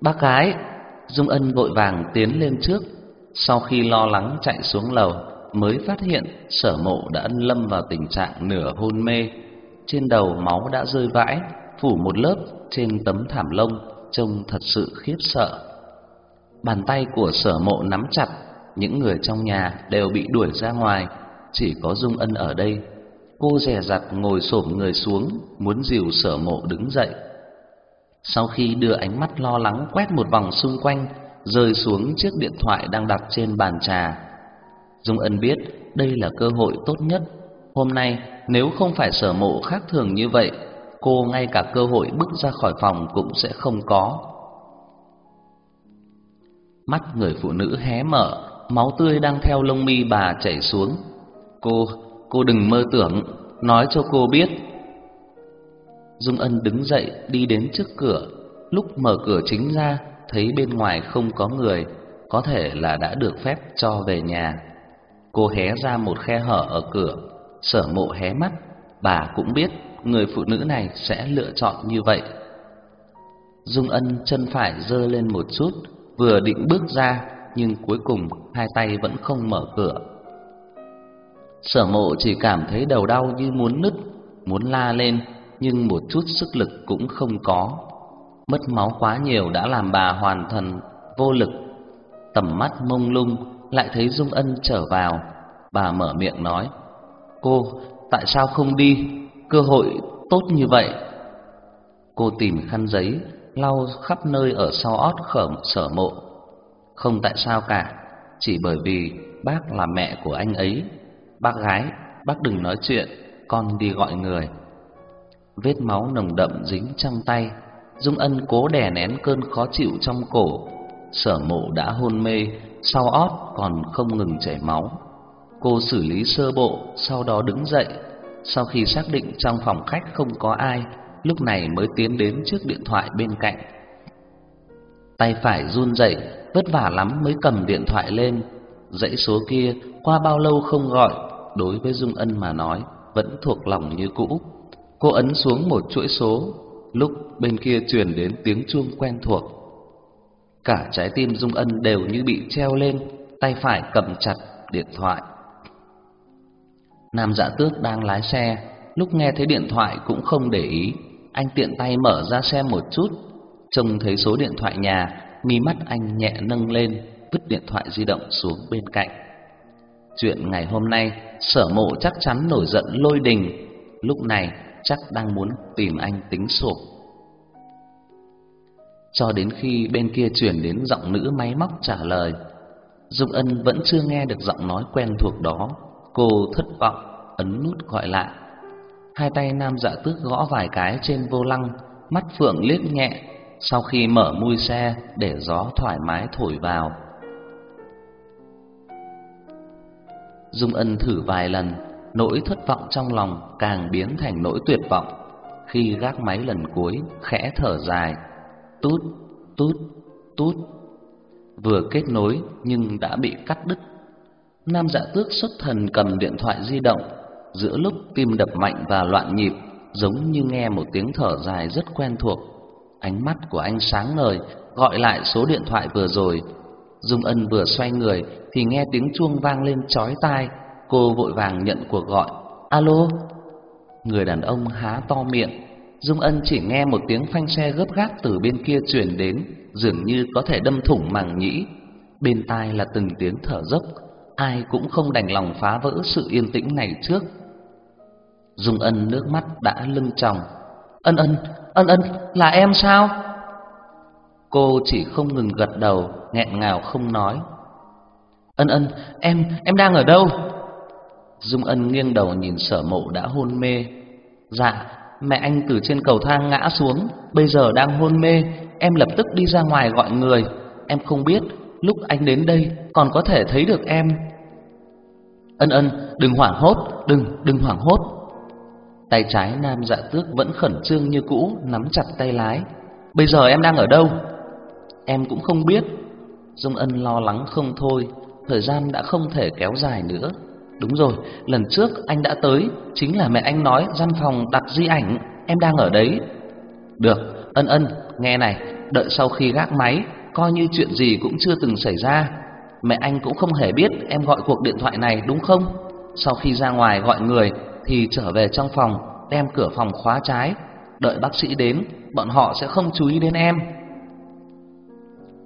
Bác gái, Dung Ân vội vàng tiến lên trước, sau khi lo lắng chạy xuống lầu, mới phát hiện Sở Mộ đã lâm vào tình trạng nửa hôn mê, trên đầu máu đã rơi vãi, phủ một lớp trên tấm thảm lông, trông thật sự khiếp sợ. Bàn tay của Sở Mộ nắm chặt, những người trong nhà đều bị đuổi ra ngoài, chỉ có Dung Ân ở đây. Cô dè dặt ngồi xổm người xuống, muốn dìu Sở Mộ đứng dậy. Sau khi đưa ánh mắt lo lắng quét một vòng xung quanh, rơi xuống chiếc điện thoại đang đặt trên bàn trà. Dung Ân biết đây là cơ hội tốt nhất. Hôm nay nếu không phải Sở Mộ khác thường như vậy, cô ngay cả cơ hội bước ra khỏi phòng cũng sẽ không có. Mắt người phụ nữ hé mở, máu tươi đang theo lông mi bà chảy xuống. "Cô, cô đừng mơ tưởng, nói cho cô biết." Dung Ân đứng dậy đi đến trước cửa, lúc mở cửa chính ra, thấy bên ngoài không có người, có thể là đã được phép cho về nhà. Cô hé ra một khe hở ở cửa, Sở Mộ hé mắt, bà cũng biết người phụ nữ này sẽ lựa chọn như vậy. Dung Ân chân phải giơ lên một chút, vừa định bước ra nhưng cuối cùng hai tay vẫn không mở cửa. Sở Mộ chỉ cảm thấy đầu đau như muốn nứt, muốn la lên nhưng một chút sức lực cũng không có. Mất máu quá nhiều đã làm bà hoàn thần vô lực. Tầm mắt mông lung lại thấy Dung Ân trở vào, bà mở miệng nói: "Cô, tại sao không đi? Cơ hội tốt như vậy." Cô tìm khăn giấy lau khắp nơi ở sau ót khởm sở mộ. Không tại sao cả, chỉ bởi vì bác là mẹ của anh ấy. Bác gái, bác đừng nói chuyện, con đi gọi người. Vết máu nồng đậm dính trong tay, Dung Ân cố đè nén cơn khó chịu trong cổ. Sở Mộ đã hôn mê, sau ót còn không ngừng chảy máu. Cô xử lý sơ bộ, sau đó đứng dậy. Sau khi xác định trong phòng khách không có ai, lúc này mới tiến đến trước điện thoại bên cạnh. Tay phải run rẩy, vất vả lắm mới cầm điện thoại lên. Dãy số kia qua bao lâu không gọi, đối với Dung Ân mà nói vẫn thuộc lòng như cũ. Cô ấn xuống một chuỗi số, lúc bên kia truyền đến tiếng chuông quen thuộc. Cả trái tim Dung Ân đều như bị treo lên, tay phải cầm chặt điện thoại. Nam Dạ Tước đang lái xe, lúc nghe thấy điện thoại cũng không để ý, anh tiện tay mở ra xem một chút, trông thấy số điện thoại nhà, mi mắt anh nhẹ nâng lên, vứt điện thoại di động xuống bên cạnh. Chuyện ngày hôm nay, Sở Mộ chắc chắn nổi giận lôi đình, lúc này chắc đang muốn tìm anh tính sổ. Cho đến khi bên kia chuyển đến giọng nữ máy móc trả lời, Dung Ân vẫn chưa nghe được giọng nói quen thuộc đó, cô thất vọng ấn nút gọi lại. Hai tay nam dạ tước gõ vài cái trên vô lăng, mắt phượng liếc nhẹ, sau khi mở mui xe để gió thoải mái thổi vào. Dung Ân thử vài lần, nỗi thất vọng trong lòng càng biến thành nỗi tuyệt vọng. Khi gác máy lần cuối, khẽ thở dài, tút, tút, tút. Vừa kết nối nhưng đã bị cắt đứt. Nam Dạ Tước xuất thần cầm điện thoại di động, giữa lúc tim đập mạnh và loạn nhịp, giống như nghe một tiếng thở dài rất quen thuộc. Ánh mắt của anh sáng ngời, gọi lại số điện thoại vừa rồi. Dung Ân vừa xoay người thì nghe tiếng chuông vang lên chói tai, cô vội vàng nhận cuộc gọi. "Alo?" Người đàn ông há to miệng, Dung Ân chỉ nghe một tiếng phanh xe gấp gáp từ bên kia truyền đến, dường như có thể đâm thủng màng nhĩ. Bên tai là từng tiếng thở dốc, ai cũng không đành lòng phá vỡ sự yên tĩnh này trước. Dung Ân nước mắt đã lưng tròng. "Ân Ân, Ân Ân, là em sao?" Cô chỉ không ngừng gật đầu, nghẹn ngào không nói. "Ân Ân, em em đang ở đâu?" Dung Ân nghiêng đầu nhìn Sở Mộ đã hôn mê. "Dạ, mẹ anh từ trên cầu thang ngã xuống, bây giờ đang hôn mê, em lập tức đi ra ngoài gọi người, em không biết lúc anh đến đây còn có thể thấy được em." "Ân Ân, đừng hoảng hốt, đừng, đừng hoảng hốt." Tay trái Nam Dạ Tước vẫn khẩn trương như cũ, nắm chặt tay lái. "Bây giờ em đang ở đâu?" "Em cũng không biết." Dung Ân lo lắng không thôi, thời gian đã không thể kéo dài nữa. Đúng rồi, lần trước anh đã tới, chính là mẹ anh nói văn phòng đặt di ảnh, em đang ở đấy. Được, Ân Ân, nghe này, đợi sau khi gác máy, coi như chuyện gì cũng chưa từng xảy ra. Mẹ anh cũng không hề biết em gọi cuộc điện thoại này đúng không? Sau khi ra ngoài gọi người thì trở về trong phòng, đem cửa phòng khóa trái, đợi bác sĩ đến, bọn họ sẽ không chú ý đến em.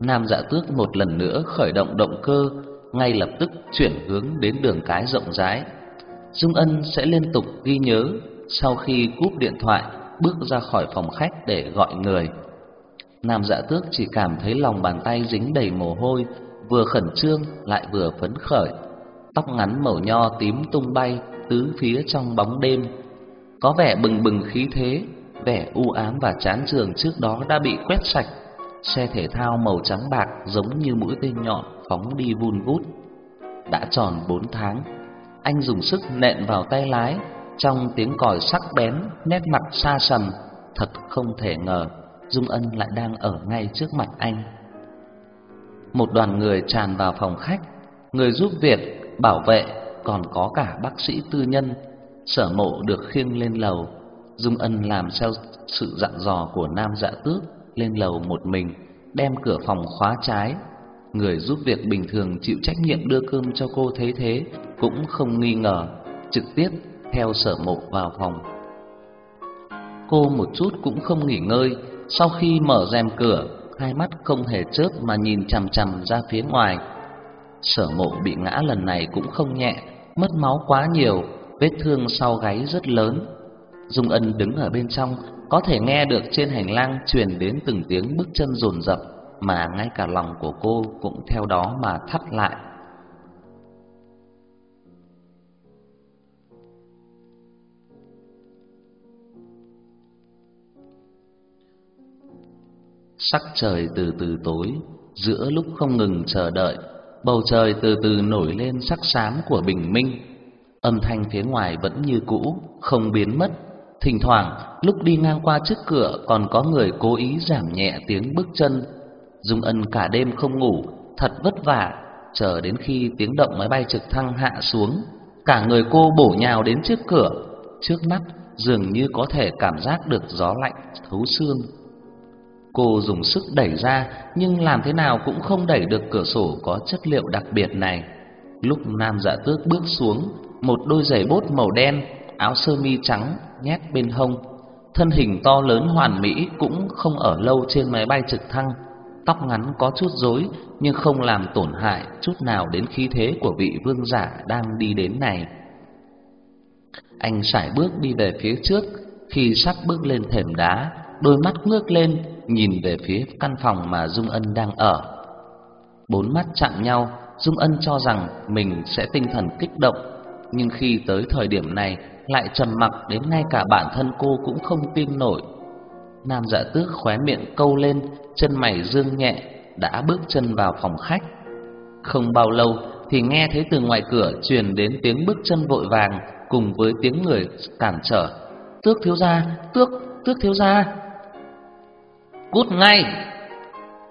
Nam Dạ Tước một lần nữa khởi động động cơ, ngay lập tức chuyển hướng đến đường cái rộng rãi, Dung Ân sẽ liên tục ghi nhớ sau khi cúp điện thoại, bước ra khỏi phòng khách để gọi người. Nam Dạ Tước chỉ cảm thấy lòng bàn tay dính đầy mồ hôi, vừa khẩn trương lại vừa phấn khởi. Tóc ngắn màu nho tím tung bay tứ phía trong bóng đêm, có vẻ bừng bừng khí thế, vẻ u ám và chán chường trước đó đã bị quét sạch. Xe thể thao màu trắng bạc giống như mũi tên nhọn phóng đi vun vút. Đã tròn bốn tháng, anh dùng sức nện vào tay lái, trong tiếng còi sắc bén, nét mặt xa sầm, thật không thể ngờ Dung Ân lại đang ở ngay trước mặt anh. Một đoàn người tràn vào phòng khách, người giúp việc, bảo vệ, còn có cả bác sĩ tư nhân. Sở Mộ được khiêng lên lầu, Dung Ân làm theo sự dặn dò của Nam Dạ Tước, lên lầu một mình, đem cửa phòng khóa trái. Người giúp việc bình thường chịu trách nhiệm đưa cơm cho cô thấy thế cũng không nghi ngờ, trực tiếp theo Sở Mộ vào phòng. Cô một chút cũng không nghỉ ngơi, sau khi mở rèm cửa, hai mắt không hề chớp mà nhìn chằm chằm ra phía ngoài. Sở Mộ bị ngã lần này cũng không nhẹ, mất máu quá nhiều, vết thương sau gáy rất lớn. Dung Ân đứng ở bên trong, có thể nghe được trên hành lang truyền đến từng tiếng bước chân rồn rập, mà ngay cả lòng của cô cũng theo đó mà thắt lại. Sắc trời từ từ tối, giữa lúc không ngừng chờ đợi, bầu trời từ từ nổi lên sắc xám của bình minh. Âm thanh phía ngoài vẫn như cũ, không biến mất. Thỉnh thoảng, lúc đi ngang qua trước cửa còn có người cố ý giảm nhẹ tiếng bước chân. Dung Ân cả đêm không ngủ, thật vất vả, chờ đến khi tiếng động máy bay trực thăng hạ xuống, cả người cô bổ nhào đến trước cửa, trước mắt dường như có thể cảm giác được gió lạnh thấu xương. Cô dùng sức đẩy ra, nhưng làm thế nào cũng không đẩy được cửa sổ có chất liệu đặc biệt này. Lúc Nam Dạ Tước bước xuống, một đôi giày bốt màu đen, áo sơ mi trắng nhét bên hông, thân hình to lớn hoàn mỹ cũng không ở lâu trên máy bay trực thăng. Tóc ngắn có chút rối nhưng không làm tổn hại chút nào đến khí thế của vị vương giả đang đi đến này. Anh sải bước đi về phía trước, khi sắp bước lên thềm đá, đôi mắt ngước lên nhìn về phía căn phòng mà Dung Ân đang ở. Bốn mắt chạm nhau, Dung Ân cho rằng mình sẽ tinh thần kích động, nhưng khi tới thời điểm này lại trầm mặc đến ngay cả bản thân cô cũng không tin nổi. Nam Dạ Tước khóe miệng câu lên, chân mày dương nhẹ, đã bước chân vào phòng khách. Không bao lâu thì nghe thấy từ ngoài cửa truyền đến tiếng bước chân vội vàng cùng với tiếng người cản trở. "Tước thiếu gia, tước, tước thiếu gia." Cút ngay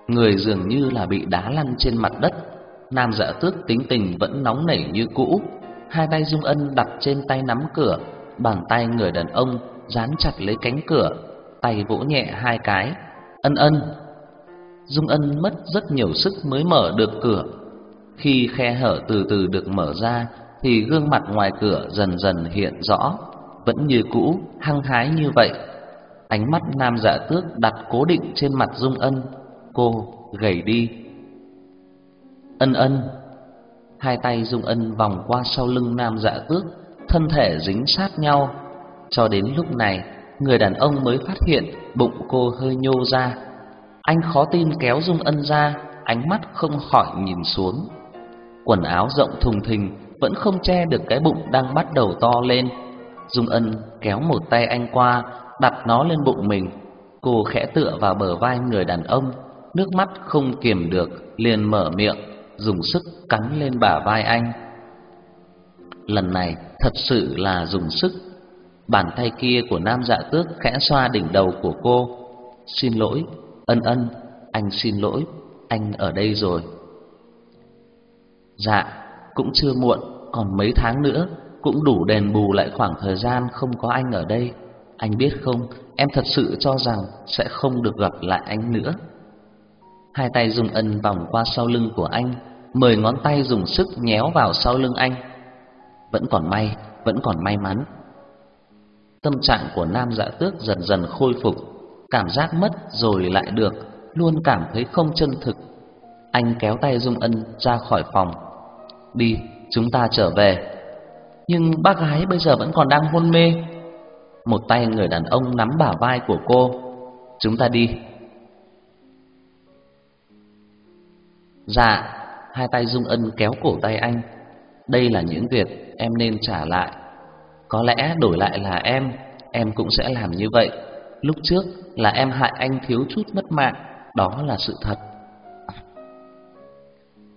Người dường như là bị đá lăn trên mặt đất Nam dạ tước tính tình vẫn nóng nảy như cũ Hai tay Dung Ân đặt trên tay nắm cửa Bàn tay người đàn ông dán chặt lấy cánh cửa Tay vỗ nhẹ hai cái Ân ân Dung Ân mất rất nhiều sức mới mở được cửa Khi khe hở từ từ được mở ra Thì gương mặt ngoài cửa dần dần hiện rõ Vẫn như cũ, hăng hái như vậy Ánh mắt Nam Dạ Tước đặt cố định trên mặt Dung Ân, cô gầy đi. Ân Ân. Hai tay Dung Ân vòng qua sau lưng Nam Dạ Tước, thân thể dính sát nhau. Cho đến lúc này, người đàn ông mới phát hiện bụng cô hơi nhô ra. Anh khó tin kéo Dung Ân ra, ánh mắt không khỏi nhìn xuống. Quần áo rộng thùng thình vẫn không che được cái bụng đang bắt đầu to lên. Dung Ân kéo một tay anh qua, đặt nó lên bụng mình. Cô khẽ tựa vào bờ vai người đàn ông, nước mắt không kiềm được, liền mở miệng, dùng sức cắn lên bả vai anh. Lần này thật sự là dùng sức. Bàn tay kia của nam dạ tước khẽ xoa đỉnh đầu của cô. Xin lỗi, ân ân, anh xin lỗi, anh ở đây rồi. Dạ, cũng chưa muộn, còn mấy tháng nữa cũng đủ đền bù lại khoảng thời gian không có anh ở đây. Anh biết không, em thật sự cho rằng sẽ không được gặp lại anh nữa. Hai tay dùng ân vòng qua sau lưng của anh, mười ngón tay dùng sức nhéo vào sau lưng anh. Vẫn còn may, vẫn còn may mắn. Tâm trạng của nam dạ tước dần dần khôi phục, cảm giác mất rồi lại được, luôn cảm thấy không chân thực. Anh kéo tay Dung Ân ra khỏi phòng. "Đi, chúng ta trở về." Nhưng bác gái bây giờ vẫn còn đang hôn mê Một tay người đàn ông nắm bả vai của cô Chúng ta đi Dạ Hai tay Dung Ân kéo cổ tay anh Đây là những việc em nên trả lại có lẽ đổi lại là em Em cũng sẽ làm như vậy. Lúc trước là em hại anh thiếu chút mất mạng, Đó là sự thật.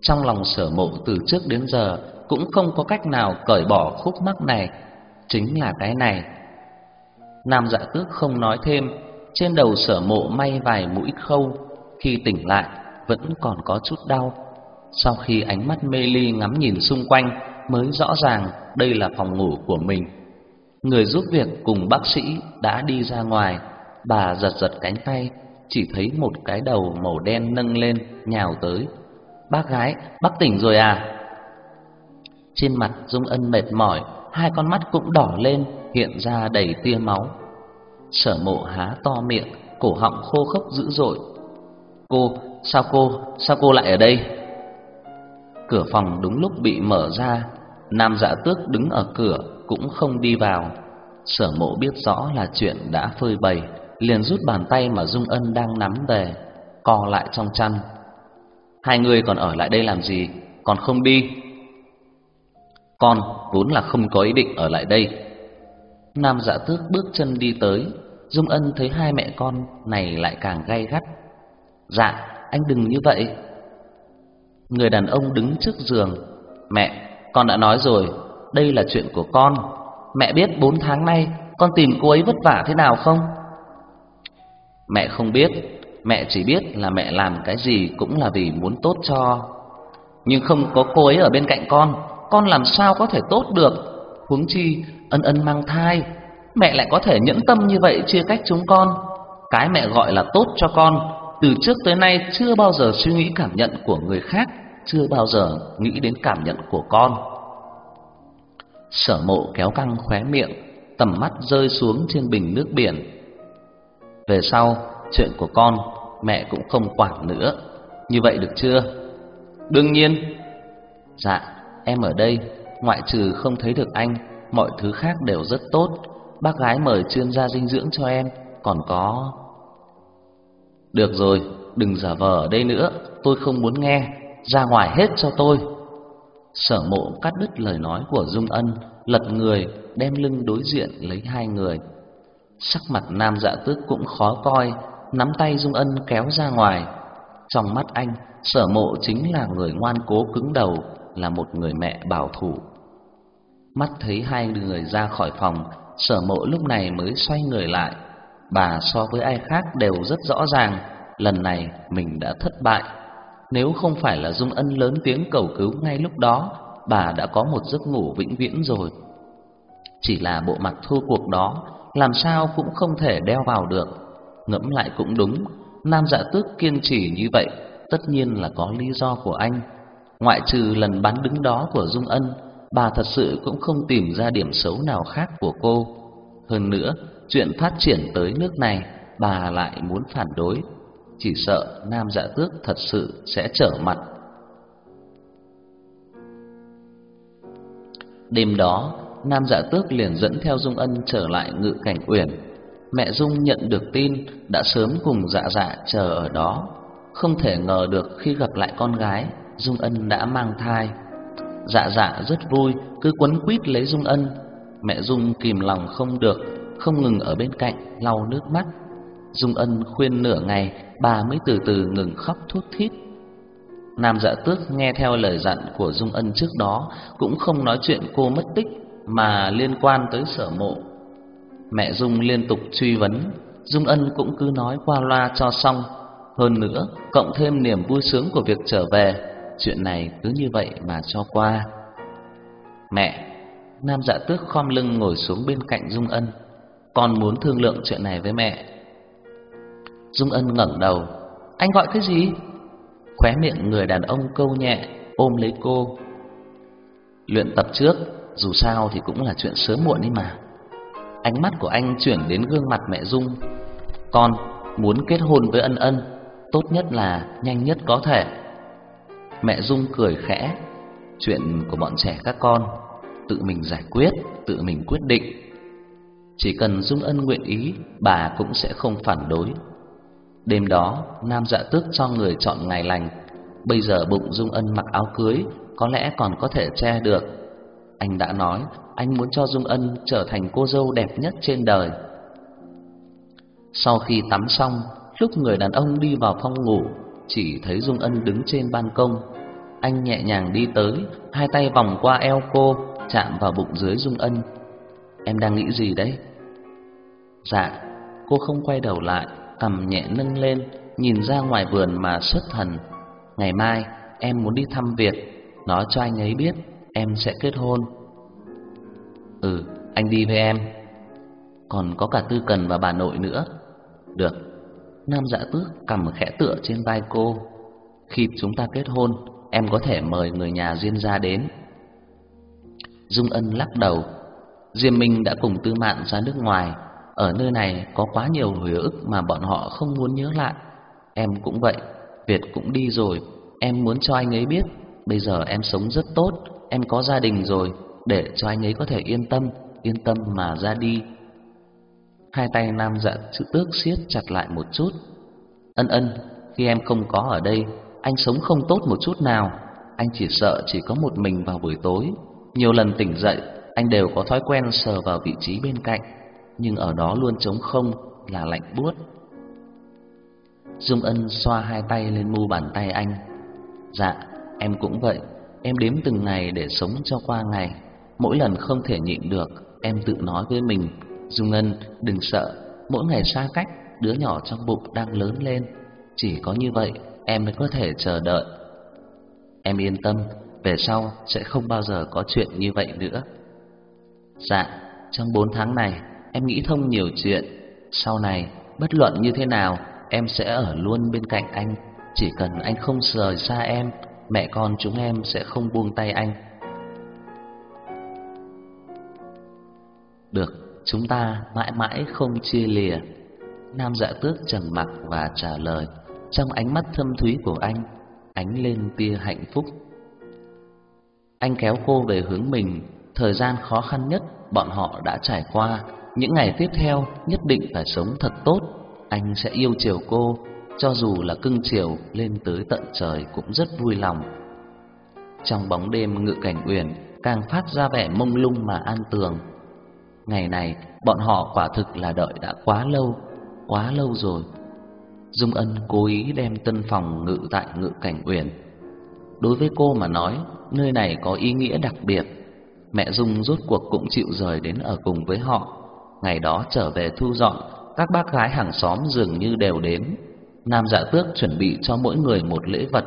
Trong lòng sở mộ từ trước đến giờ Cũng không có cách nào cởi bỏ khúc mắc này, Chính là cái này. Nam dạ tước không nói thêm, Trên đầu sở mộ may vài mũi khâu, Khi tỉnh lại Vẫn còn có chút đau. Sau khi ánh mắt mê ly ngắm nhìn xung quanh, Mới rõ ràng đây là phòng ngủ của mình. Người giúp việc cùng bác sĩ đã đi ra ngoài. Bà giật giật cánh tay Chỉ thấy một cái đầu màu đen nâng lên Nhào tới. Bác gái, bác tỉnh rồi à? Trên mặt Dung Ân mệt mỏi Hai con mắt cũng đỏ lên Hiện ra đầy tia máu. Sở mộ há to miệng Cổ họng khô khốc dữ dội. Cô, sao cô, sao cô lại ở đây? Cửa phòng đúng lúc bị mở ra Nam dạ tước đứng ở cửa. Cũng không đi vào Sở mộ biết rõ là chuyện đã phơi bày liền rút bàn tay mà Dung Ân đang nắm về, co lại trong chăn. Hai người còn ở lại đây làm gì, còn không đi? Con vốn là không có ý định ở lại đây. Nam Dạ Tước bước chân đi tới, Dung Ân thấy hai mẹ con này lại càng gay gắt. Dạ, anh đừng như vậy. Người đàn ông đứng trước giường, "Mẹ, con đã nói rồi, đây là chuyện của con. Mẹ biết bốn tháng nay con tìm cô ấy vất vả thế nào không?" Mẹ không biết, mẹ chỉ biết là mẹ làm cái gì cũng là vì muốn tốt cho. Nhưng không có cô ấy ở bên cạnh con, con làm sao có thể tốt được? Huống chi ân ân mang thai, mẹ lại có thể nhẫn tâm như vậy chia cách chúng con. Cái mẹ gọi là tốt cho con, từ trước tới nay chưa bao giờ suy nghĩ cảm nhận của người khác, chưa bao giờ nghĩ đến cảm nhận của con. Sở mộ kéo căng khóe miệng, tầm mắt rơi xuống trên bình nước biển về sau, chuyện của con mẹ cũng không quản nữa. Như vậy được chưa? Đương nhiên. Dạ, em ở đây, ngoại trừ không thấy được anh, mọi thứ khác đều rất tốt. Bác gái mời chuyên gia dinh dưỡng cho em, còn có Được rồi, đừng giả vờ ở đây nữa, tôi không muốn nghe, ra ngoài hết cho tôi. Sở Mộ cắt đứt lời nói của Dung Ân, lật người, đem lưng đối diện lấy hai người. Sắc mặt nam dạ tước cũng khó coi Nắm tay Dung Ân kéo ra ngoài. Trong mắt anh Sở mộ chính là người ngoan cố cứng đầu Là một người mẹ bảo thủ. Mắt thấy hai người ra khỏi phòng Sở mộ lúc này mới xoay người lại. Bà so với ai khác đều rất rõ ràng Lần này mình đã thất bại. Nếu không phải là Dung Ân lớn tiếng cầu cứu ngay lúc đó Bà đã có một giấc ngủ vĩnh viễn rồi Chỉ là bộ mặt thua cuộc đó làm sao cũng không thể đeo vào được. Ngẫm lại cũng đúng, Nam Dạ Tước kiên trì như vậy, tất nhiên là có lý do của anh. Ngoại trừ lần bắn đứng đó của Dung Ân, bà thật sự cũng không tìm ra điểm xấu nào khác của cô. Hơn nữa, chuyện phát triển tới nước này, bà lại muốn phản đối, chỉ sợ Nam Dạ Tước thật sự sẽ trở mặt. Đêm đó, Nam Dạ Tước liền dẫn theo Dung Ân trở lại Ngự Cảnh Uyển. Mẹ Dung nhận được tin đã sớm cùng Dạ Dạ chờ ở đó, không thể ngờ được khi gặp lại con gái, Dung Ân đã mang thai. Dạ Dạ rất vui, cứ quấn quýt lấy Dung Ân. Mẹ Dung kìm lòng không được, không ngừng ở bên cạnh lau nước mắt. Dung Ân khuyên nửa ngày, bà mới từ từ ngừng khóc thút thít. Nam Dạ Tước nghe theo lời dặn của Dung Ân trước đó, cũng không nói chuyện cô mất tích mà liên quan tới sở mộ. Mẹ Dung liên tục truy vấn, Dung Ân cũng cứ nói qua loa cho xong. Hơn nữa, cộng thêm niềm vui sướng của việc trở về, chuyện này cứ như vậy mà cho qua. Mẹ, Nam Dạ Tước khom lưng ngồi xuống bên cạnh Dung Ân, con muốn thương lượng chuyện này với mẹ. Dung Ân ngẩng đầu, anh gọi cái gì? Khóe miệng người đàn ông câu nhẹ, ôm lấy cô. Luyện tập trước, dù sao thì cũng là chuyện sớm muộn đi mà Ánh mắt của anh chuyển đến gương mặt mẹ Dung Con muốn kết hôn với ân ân Tốt nhất là nhanh nhất có thể Mẹ Dung cười khẽ Chuyện của bọn trẻ các con tự mình giải quyết, tự mình quyết định. Chỉ cần Dung Ân nguyện ý, bà cũng sẽ không phản đối. Đêm đó, Nam Dạ Tước cho người chọn ngày lành. Bây giờ bụng Dung Ân mặc áo cưới, có lẽ còn có thể che được. Anh đã nói, anh muốn cho Dung Ân trở thành cô dâu đẹp nhất trên đời. Sau khi tắm xong, lúc người đàn ông đi vào phòng ngủ, chỉ thấy Dung Ân đứng trên ban công. Anh nhẹ nhàng đi tới, hai tay vòng qua eo cô, chạm vào bụng dưới Dung Ân. Em đang nghĩ gì đấy? Dạ, cô không quay đầu lại, cầm nhẹ nâng lên, nhìn ra ngoài vườn mà xuất thần. Ngày mai em muốn đi thăm Việt, nói cho anh ấy biết em sẽ kết hôn. Ừ, anh đi với em. Còn có cả Tư Cần và bà nội nữa. Được. Nam Dạ Tước cầm khẽ tựa trên vai cô. Khi chúng ta kết hôn, em có thể mời người nhà Diên gia đến. Dung Ân lắc đầu. Diêm Minh đã cùng Tư Mạn ra nước ngoài, ở nơi này có quá nhiều hồi ức mà bọn họ không muốn nhớ lại. Em cũng vậy, Việt cũng đi rồi, em muốn cho anh ấy biết, bây giờ em sống rất tốt, em có gia đình rồi, để cho anh ấy có thể yên tâm, yên tâm mà ra đi. Hai tay nam dạ chữ tước siết chặt lại một chút. Ân ân, khi em không có ở đây, anh sống không tốt một chút nào. Anh chỉ sợ chỉ có một mình vào buổi tối. Nhiều lần tỉnh dậy, anh đều có thói quen sờ vào vị trí bên cạnh, nhưng ở đó luôn trống không là lạnh buốt. Dung Ân xoa hai tay lên mu bàn tay anh. Dạ, em cũng vậy, em đếm từng ngày để sống cho qua ngày. Mỗi lần không thể nhịn được, em tự nói với mình, Dung Ân đừng sợ, mỗi ngày xa cách, đứa nhỏ trong bụng đang lớn lên, chỉ có như vậy em mới có thể chờ đợi. Em yên tâm, về sau sẽ không bao giờ có chuyện như vậy nữa. Dạ, trong bốn tháng này em nghĩ thông nhiều chuyện, sau này bất luận như thế nào, em sẽ ở luôn bên cạnh anh, chỉ cần anh không rời xa em, mẹ con chúng em sẽ không buông tay anh. Được, chúng ta mãi mãi không chia lìa. Nam Dạ Tước trầm mặc và trả lời, trong ánh mắt thâm thúy của anh ánh lên tia hạnh phúc. Anh kéo cô về hướng mình, thời gian khó khăn nhất bọn họ đã trải qua, những ngày tiếp theo nhất định phải sống thật tốt, anh sẽ yêu chiều cô, cho dù là cưng chiều lên tới tận trời cũng rất vui lòng. Trong bóng đêm ngự cảnh uyển càng phát ra vẻ mông lung mà an tường. Ngày này, bọn họ quả thực là đợi đã quá lâu, quá lâu rồi. Dung Ân cố ý đem tân phòng ngự tại ngự cảnh uyển. Đối với cô mà nói, nơi này có ý nghĩa đặc biệt. Mẹ Dung rốt cuộc cũng chịu rời đến ở cùng với họ. Ngày đó trở về thu dọn, các bác gái hàng xóm dường như đều đến. Nam Dạ Tước chuẩn bị cho mỗi người một lễ vật,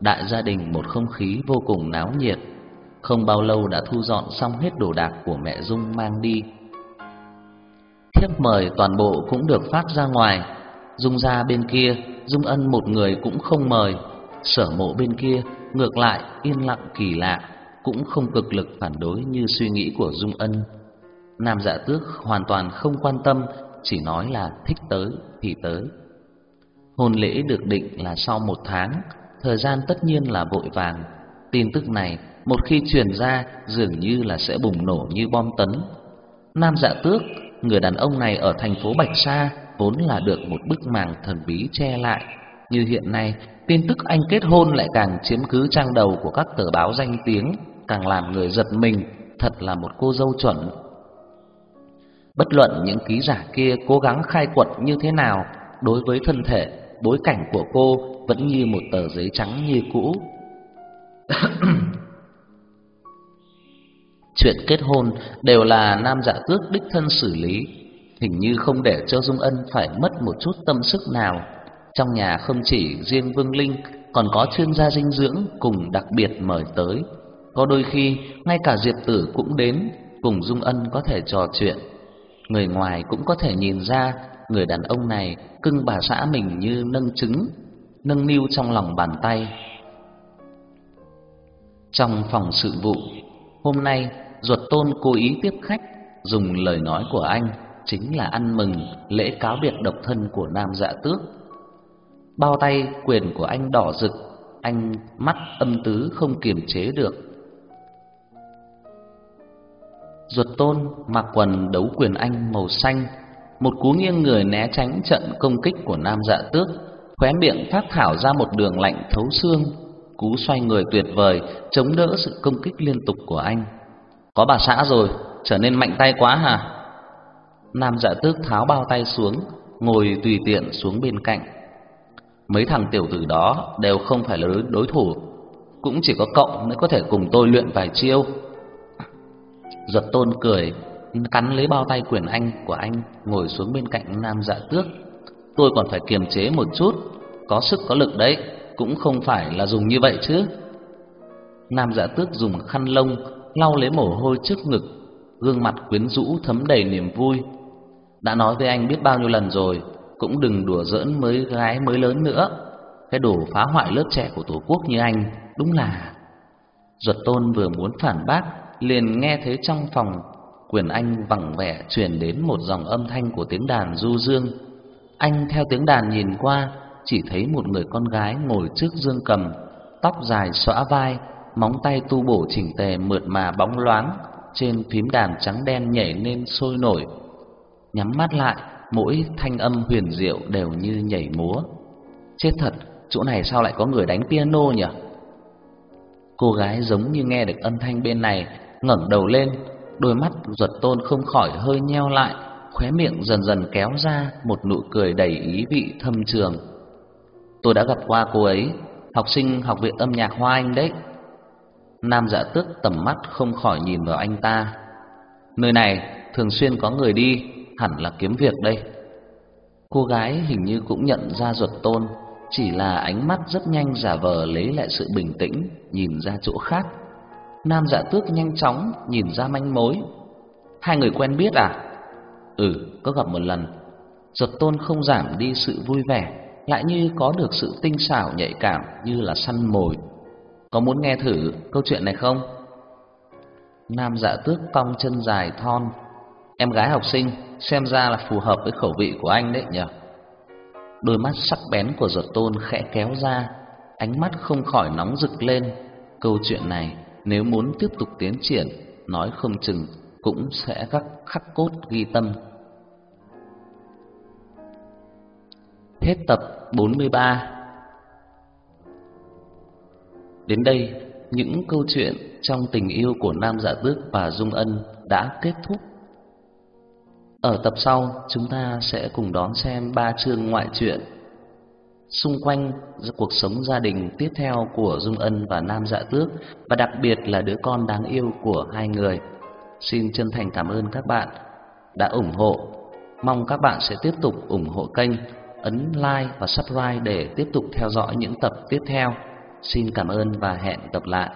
đại gia đình một không khí vô cùng náo nhiệt. Không bao lâu đã thu dọn xong hết đồ đạc của mẹ Dung mang đi. Thiếp mời toàn bộ cũng được phát ra ngoài. Dung gia bên kia, Dung Ân một người cũng không mời. Sở mộ bên kia ngược lại yên lặng kỳ lạ, cũng không cực lực phản đối như suy nghĩ của Dung Ân. Nam Dạ Tước hoàn toàn không quan tâm, chỉ nói là thích tới thì tới. Hôn lễ được định là sau một tháng, thời gian tất nhiên là vội vàng. Tin tức này một khi truyền ra dường như là sẽ bùng nổ như bom tấn. Nam Dạ Tước, người đàn ông này ở thành phố Bạch Sa vốn là được một bức màng thần bí che lại, như hiện nay tin tức anh kết hôn lại càng chiếm cứ trang đầu của các tờ báo danh tiếng, càng làm người giật mình, thật là một cô dâu chuẩn. Bất luận những ký giả kia cố gắng khai quật như thế nào, đối với thân thể, bối cảnh của cô vẫn như một tờ giấy trắng như cũ. Chuyện kết hôn đều là nam dạ tước đích thân xử lý, hình như không để cho Dung Ân phải mất một chút tâm sức nào. Trong nhà không chỉ riêng Vương Linh, còn có chuyên gia dinh dưỡng cùng đặc biệt mời tới. Có đôi khi ngay cả Diệp Tử cũng đến, cùng Dung Ân có thể trò chuyện. Người ngoài cũng có thể nhìn ra người đàn ông này cưng bà xã mình như nâng trứng, nâng niu trong lòng bàn tay. Trong phòng sự vụ, hôm nay ruột tôn cố ý tiếp khách, dùng lời nói của anh chính là ăn mừng lễ cáo biệt độc thân của nam dạ tước. Bao tay quyền của anh đỏ rực, anh mắt âm tứ không kiềm chế được. Ruột tôn mặc quần đấu quyền anh màu xanh, một cú nghiêng người né tránh trận công kích của Nam Dạ Tước, khóe miệng phát thảo ra một đường lạnh thấu xương, cú xoay người tuyệt vời chống đỡ sự công kích liên tục của anh. Có bà xã rồi, trở nên mạnh tay quá hả? Nam Dạ Tước tháo bao tay xuống, ngồi tùy tiện xuống bên cạnh. Mấy thằng tiểu tử đó đều không phải là đối, đối thủ, cũng chỉ có cậu mới có thể cùng tôi luyện vài chiêu. Duật Tôn cười, cắn lấy bao tay quyền anh của anh, ngồi xuống bên cạnh Nam Dạ Tước. Tôi còn phải kiềm chế một chút, có sức có lực đấy, cũng không phải là dùng như vậy chứ. Nam Dạ Tước dùng khăn lông lau lấy mồ hôi trước ngực, gương mặt quyến rũ thấm đầy niềm vui. Đã nói với anh biết bao nhiêu lần rồi, cũng đừng đùa giỡn mới gái mới lớn nữa. Cái đồ phá hoại lớp trẻ của tổ quốc như anh, đúng là Duật Tôn vừa muốn phản bác, liền nghe thấy trong phòng quyền anh vẳng vẻ truyền đến một dòng âm thanh của tiếng đàn du dương. Anh theo tiếng đàn nhìn qua, chỉ thấy một người con gái ngồi trước dương cầm, tóc dài xõa vai, móng tay tu bổ chỉnh tề mượt mà bóng loáng, trên phím đàn trắng đen nhảy lên sôi nổi. Nhắm mắt lại, mỗi thanh âm huyền diệu đều như nhảy múa. Chết thật, chỗ này sao lại có người đánh piano nhỉ? Cô gái giống như nghe được âm thanh bên này, ngẩng đầu lên, đôi mắt ruột tôn không khỏi hơi nheo lại, khóe miệng dần dần kéo ra một nụ cười đầy ý vị thâm trường. Tôi đã gặp qua cô ấy, học sinh học viện âm nhạc Hoa Anh đấy. Nam Dạ Tước tầm mắt không khỏi nhìn vào anh ta. Nơi này thường xuyên có người đi, hẳn là kiếm việc đây. Cô gái hình như cũng nhận ra ruột tôn, chỉ là ánh mắt rất nhanh giả vờ lấy lại sự bình tĩnh, nhìn ra chỗ khác. Nam Dạ Tước nhanh chóng nhìn ra manh mối. Hai người quen biết à? Ừ, có gặp một lần. Giật tôn không giảm đi sự vui vẻ, lại như có được sự tinh xảo nhạy cảm như là săn mồi. Có muốn nghe thử câu chuyện này không? Nam Dạ Tước cong chân dài thon, em gái học sinh xem ra là phù hợp với khẩu vị của anh đấy nhỉ. Đôi mắt sắc bén của Giật Tôn khẽ kéo ra, ánh mắt không khỏi nóng rực lên. Câu chuyện này nếu muốn tiếp tục tiến triển, nói không chừng cũng sẽ khắc khắc cốt ghi tâm. Hết tập 43. Đến đây, những câu chuyện trong tình yêu của Nam Dạ Tước và Dung Ân đã kết thúc. Ở tập sau, chúng ta sẽ cùng đón xem ba chương ngoại truyện xung quanh cuộc sống gia đình tiếp theo của Dung Ân và Nam Dạ Tước và đặc biệt là đứa con đáng yêu của hai người. Xin chân thành cảm ơn các bạn đã ủng hộ. Mong các bạn sẽ tiếp tục ủng hộ kênh, ấn like và subscribe để tiếp tục theo dõi những tập tiếp theo. Xin cảm ơn và hẹn gặp lại.